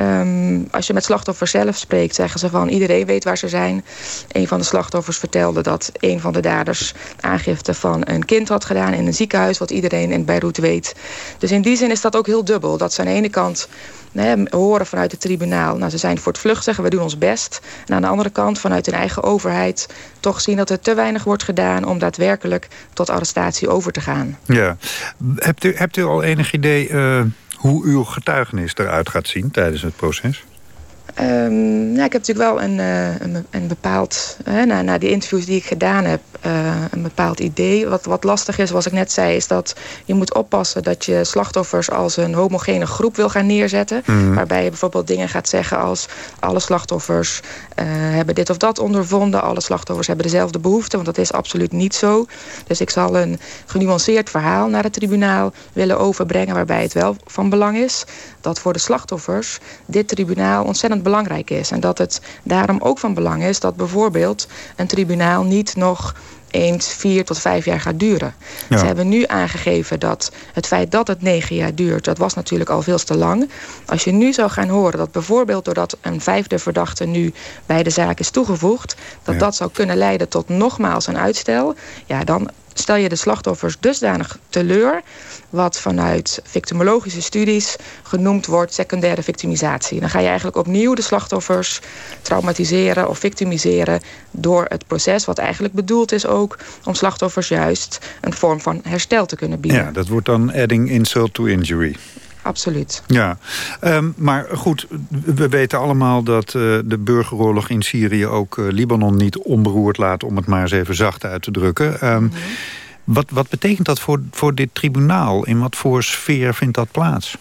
Um, als je met slachtoffers zelf spreekt, zeggen ze van... iedereen weet waar ze zijn. Een van de slachtoffers vertelde dat een van de daders... aangifte van een kind had gedaan in een ziekenhuis... wat iedereen in Beirut weet. Dus in die zin is dat ook heel dubbel. Dat ze aan de ene kant horen vanuit het tribunaal... nou, ze zijn voortvluchtig, we doen ons best. En aan de andere kant, vanuit hun eigen overheid... toch zien dat er te weinig wordt gedaan... om daadwerkelijk tot arrestatie over te gaan. Ja. Hebt u, hebt u al enig idee uh, hoe uw getuigenis eruit gaat zien tijdens het proces? Um, nou, ik heb natuurlijk wel een, uh, een, een bepaald... Uh, na, na die interviews die ik gedaan heb... uh, een bepaald idee. Wat, wat lastig is, zoals ik net zei, is dat je moet oppassen dat je slachtoffers als een homogene groep wil gaan neerzetten. Mm. Waarbij je bijvoorbeeld dingen gaat zeggen als alle slachtoffers uh, hebben dit of dat ondervonden. Alle slachtoffers hebben dezelfde behoeften, want dat is absoluut niet zo. Dus ik zal een genuanceerd verhaal naar het tribunaal willen overbrengen waarbij het wel van belang is dat voor de slachtoffers dit tribunaal ontzettend belangrijk is. En dat het daarom ook van belang is dat bijvoorbeeld een tribunaal niet nog eens vier tot vijf jaar gaat duren. Ja. Ze hebben nu aangegeven dat het feit dat het negen jaar duurt... dat was natuurlijk al veel te lang. Als je nu zou gaan horen dat bijvoorbeeld doordat een vijfde verdachte... nu bij de zaak is toegevoegd... dat ja. dat zou kunnen leiden tot nogmaals een uitstel... ja, dan stel je de slachtoffers dusdanig teleur... wat vanuit victimologische studies genoemd wordt secundaire victimisatie. Dan ga je eigenlijk opnieuw de slachtoffers traumatiseren of victimiseren... door het proces wat eigenlijk bedoeld is ook... om slachtoffers juist een vorm van herstel te kunnen bieden. Ja, dat wordt dan adding insult to injury absoluut. Ja, um, maar goed, we weten allemaal dat uh, de burgeroorlog in Syrië... ook uh, Libanon niet onberoerd laat, om het maar eens even zacht uit te drukken. Um, mm -hmm. wat, wat betekent dat voor, voor dit tribunaal? In wat voor sfeer vindt dat plaats?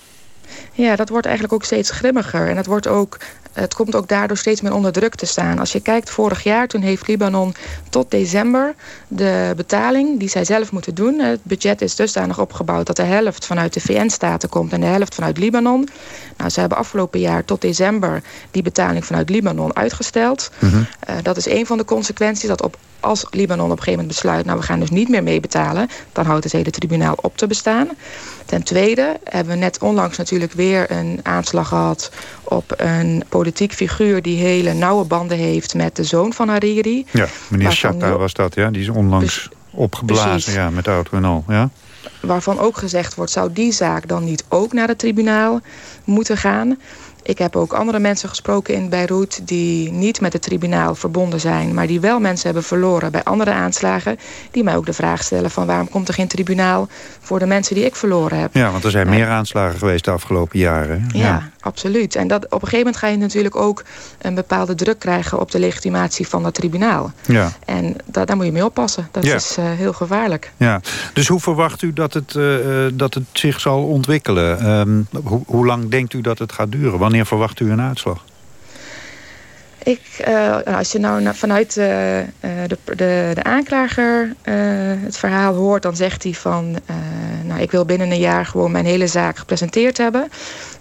Ja, dat wordt eigenlijk ook steeds grimmiger. En het wordt ook het komt ook daardoor steeds meer onder druk te staan. Als je kijkt, vorig jaar, toen heeft Libanon tot december de betaling die zij zelf moeten doen. Het budget is dusdanig opgebouwd dat de helft vanuit de VN-staten komt en de helft vanuit Libanon. Nou, ze hebben afgelopen jaar tot december die betaling vanuit Libanon uitgesteld. Mm -hmm. uh, dat is een van de consequenties dat op als Libanon op een gegeven moment besluit... nou, we gaan dus niet meer meebetalen... dan houdt het hele tribunaal op te bestaan. Ten tweede hebben we net onlangs natuurlijk weer een aanslag gehad... op een politiek figuur die hele nauwe banden heeft... met de zoon van Hariri. Ja, meneer Shatta was dat, ja. Die is onlangs opgeblazen ja, met auto en al, ja. Waarvan ook gezegd wordt, zou die zaak dan niet ook naar het tribunaal moeten gaan... Ik heb ook andere mensen gesproken in Beirut... die niet met het tribunaal verbonden zijn... maar die wel mensen hebben verloren bij andere aanslagen... die mij ook de vraag stellen van... waarom komt er geen tribunaal voor de mensen die ik verloren heb? Ja, want er zijn meer aanslagen geweest de afgelopen jaren. Ja, ja, absoluut. En dat, op een gegeven moment ga je natuurlijk ook... een bepaalde druk krijgen op de legitimatie van dat tribunaal. Ja. En da daar moet je mee oppassen. Dat ja. is uh, heel gevaarlijk. Ja. Dus hoe verwacht u dat het, uh, dat het zich zal ontwikkelen? Um, ho hoe lang denkt u dat het gaat duren? Wanneer verwacht u een uitslag? Ik, uh, als je nou vanuit uh, de, de, de aanklager uh, het verhaal hoort... dan zegt hij van... nou, ik wil binnen een jaar gewoon mijn hele zaak gepresenteerd hebben...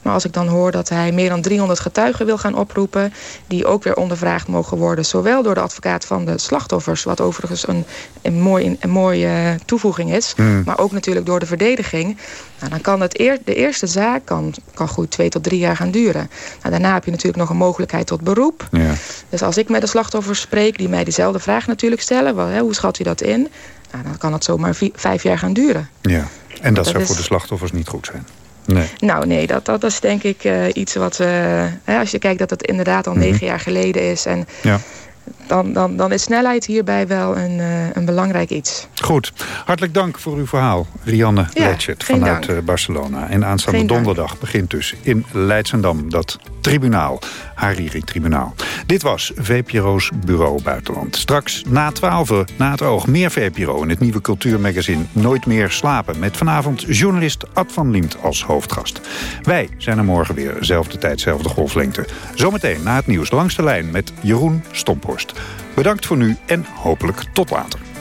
Maar als ik dan hoor dat hij meer dan 300 getuigen wil gaan oproepen... die ook weer ondervraagd mogen worden... zowel door de advocaat van de slachtoffers... wat overigens een, een, mooi, een mooie toevoeging is... Mm. maar ook natuurlijk door de verdediging... Nou, dan kan het eer, de eerste zaak kan, kan goed twee tot drie jaar gaan duren. Nou, daarna heb je natuurlijk nog een mogelijkheid tot beroep. Ja. Dus als ik met de slachtoffers spreek... die mij dezelfde vraag natuurlijk stellen... Wel, hè, hoe schat u dat in? Nou, dan kan het zomaar vier, vijf jaar gaan duren. Ja, en dat, dat zou is... voor de slachtoffers niet goed zijn. Nee. Nou nee, dat, dat, dat is denk ik uh, iets wat... Uh, hè, als je kijkt dat het inderdaad al mm -hmm. negen jaar geleden is... En ja. dan, dan, dan is snelheid hierbij wel een, uh, een belangrijk iets. Goed. Hartelijk dank voor uw verhaal, Rianne ja, Letchert vanuit dank. Barcelona. En aanstaande geen donderdag dank. begint dus in Leidsendam dat tribunaal, Hariri-tribunaal. Dit was VPRO's Bureau Buitenland. Straks na 12 na het oog meer VPRO in het nieuwe cultuurmagazine Nooit meer slapen... met vanavond journalist Ad van Liemt als hoofdgast. Wij zijn er morgen weer, zelfde tijd, zelfde golflengte. Zometeen na het nieuws langs de lijn met Jeroen Stomphorst. Bedankt voor nu en hopelijk tot later.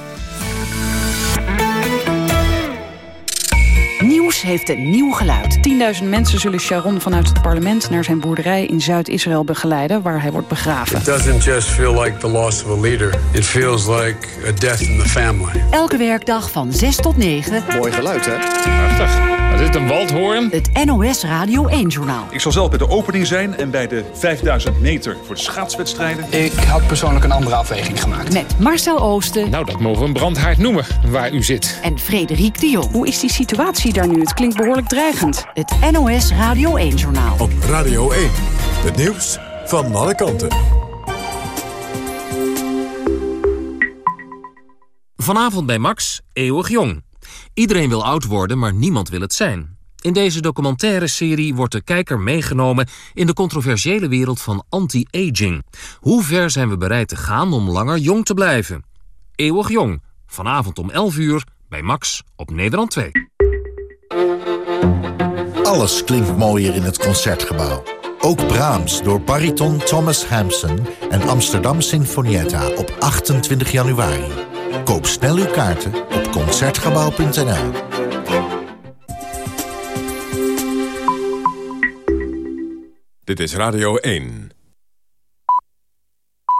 Heeft een nieuw geluid. 10.000 mensen zullen Sharon vanuit het parlement naar zijn boerderij in Zuid-Israël begeleiden, waar hij wordt begraven. It doesn't just feel like the loss of a leader. It feels like a death in the family. Elke werkdag van 6 tot 9. Mooi geluid, hè? Prachtig. Is dit een waldhoorn? Het NOS Radio 1-journaal. Ik zal zelf bij de opening zijn en bij de 5000 meter voor de schaatswedstrijden. Ik had persoonlijk een andere afweging gemaakt. Met Marcel Oosten. Nou, dat mogen we een brandhaard noemen, waar u zit. En Frederik de Jong. Hoe is die situatie daar nu? Het klinkt behoorlijk dreigend. Het NOS Radio 1-journaal. Op Radio 1. Het nieuws van alle kanten. Vanavond bij Max, eeuwig jong. Iedereen wil oud worden, maar niemand wil het zijn. In deze documentaire serie wordt de kijker meegenomen in de controversiële wereld van anti-aging. Hoe ver zijn we bereid te gaan om langer jong te blijven? Eeuwig jong, Vanavond om 11 uur bij Max op Nederland 2. Alles klinkt mooier in het Concertgebouw. Ook Brahms door bariton Thomas Hampson en Amsterdam Sinfonietta op 28 januari. Koop snel uw kaarten op Concertgebouw.nl. Dit is Radio 1.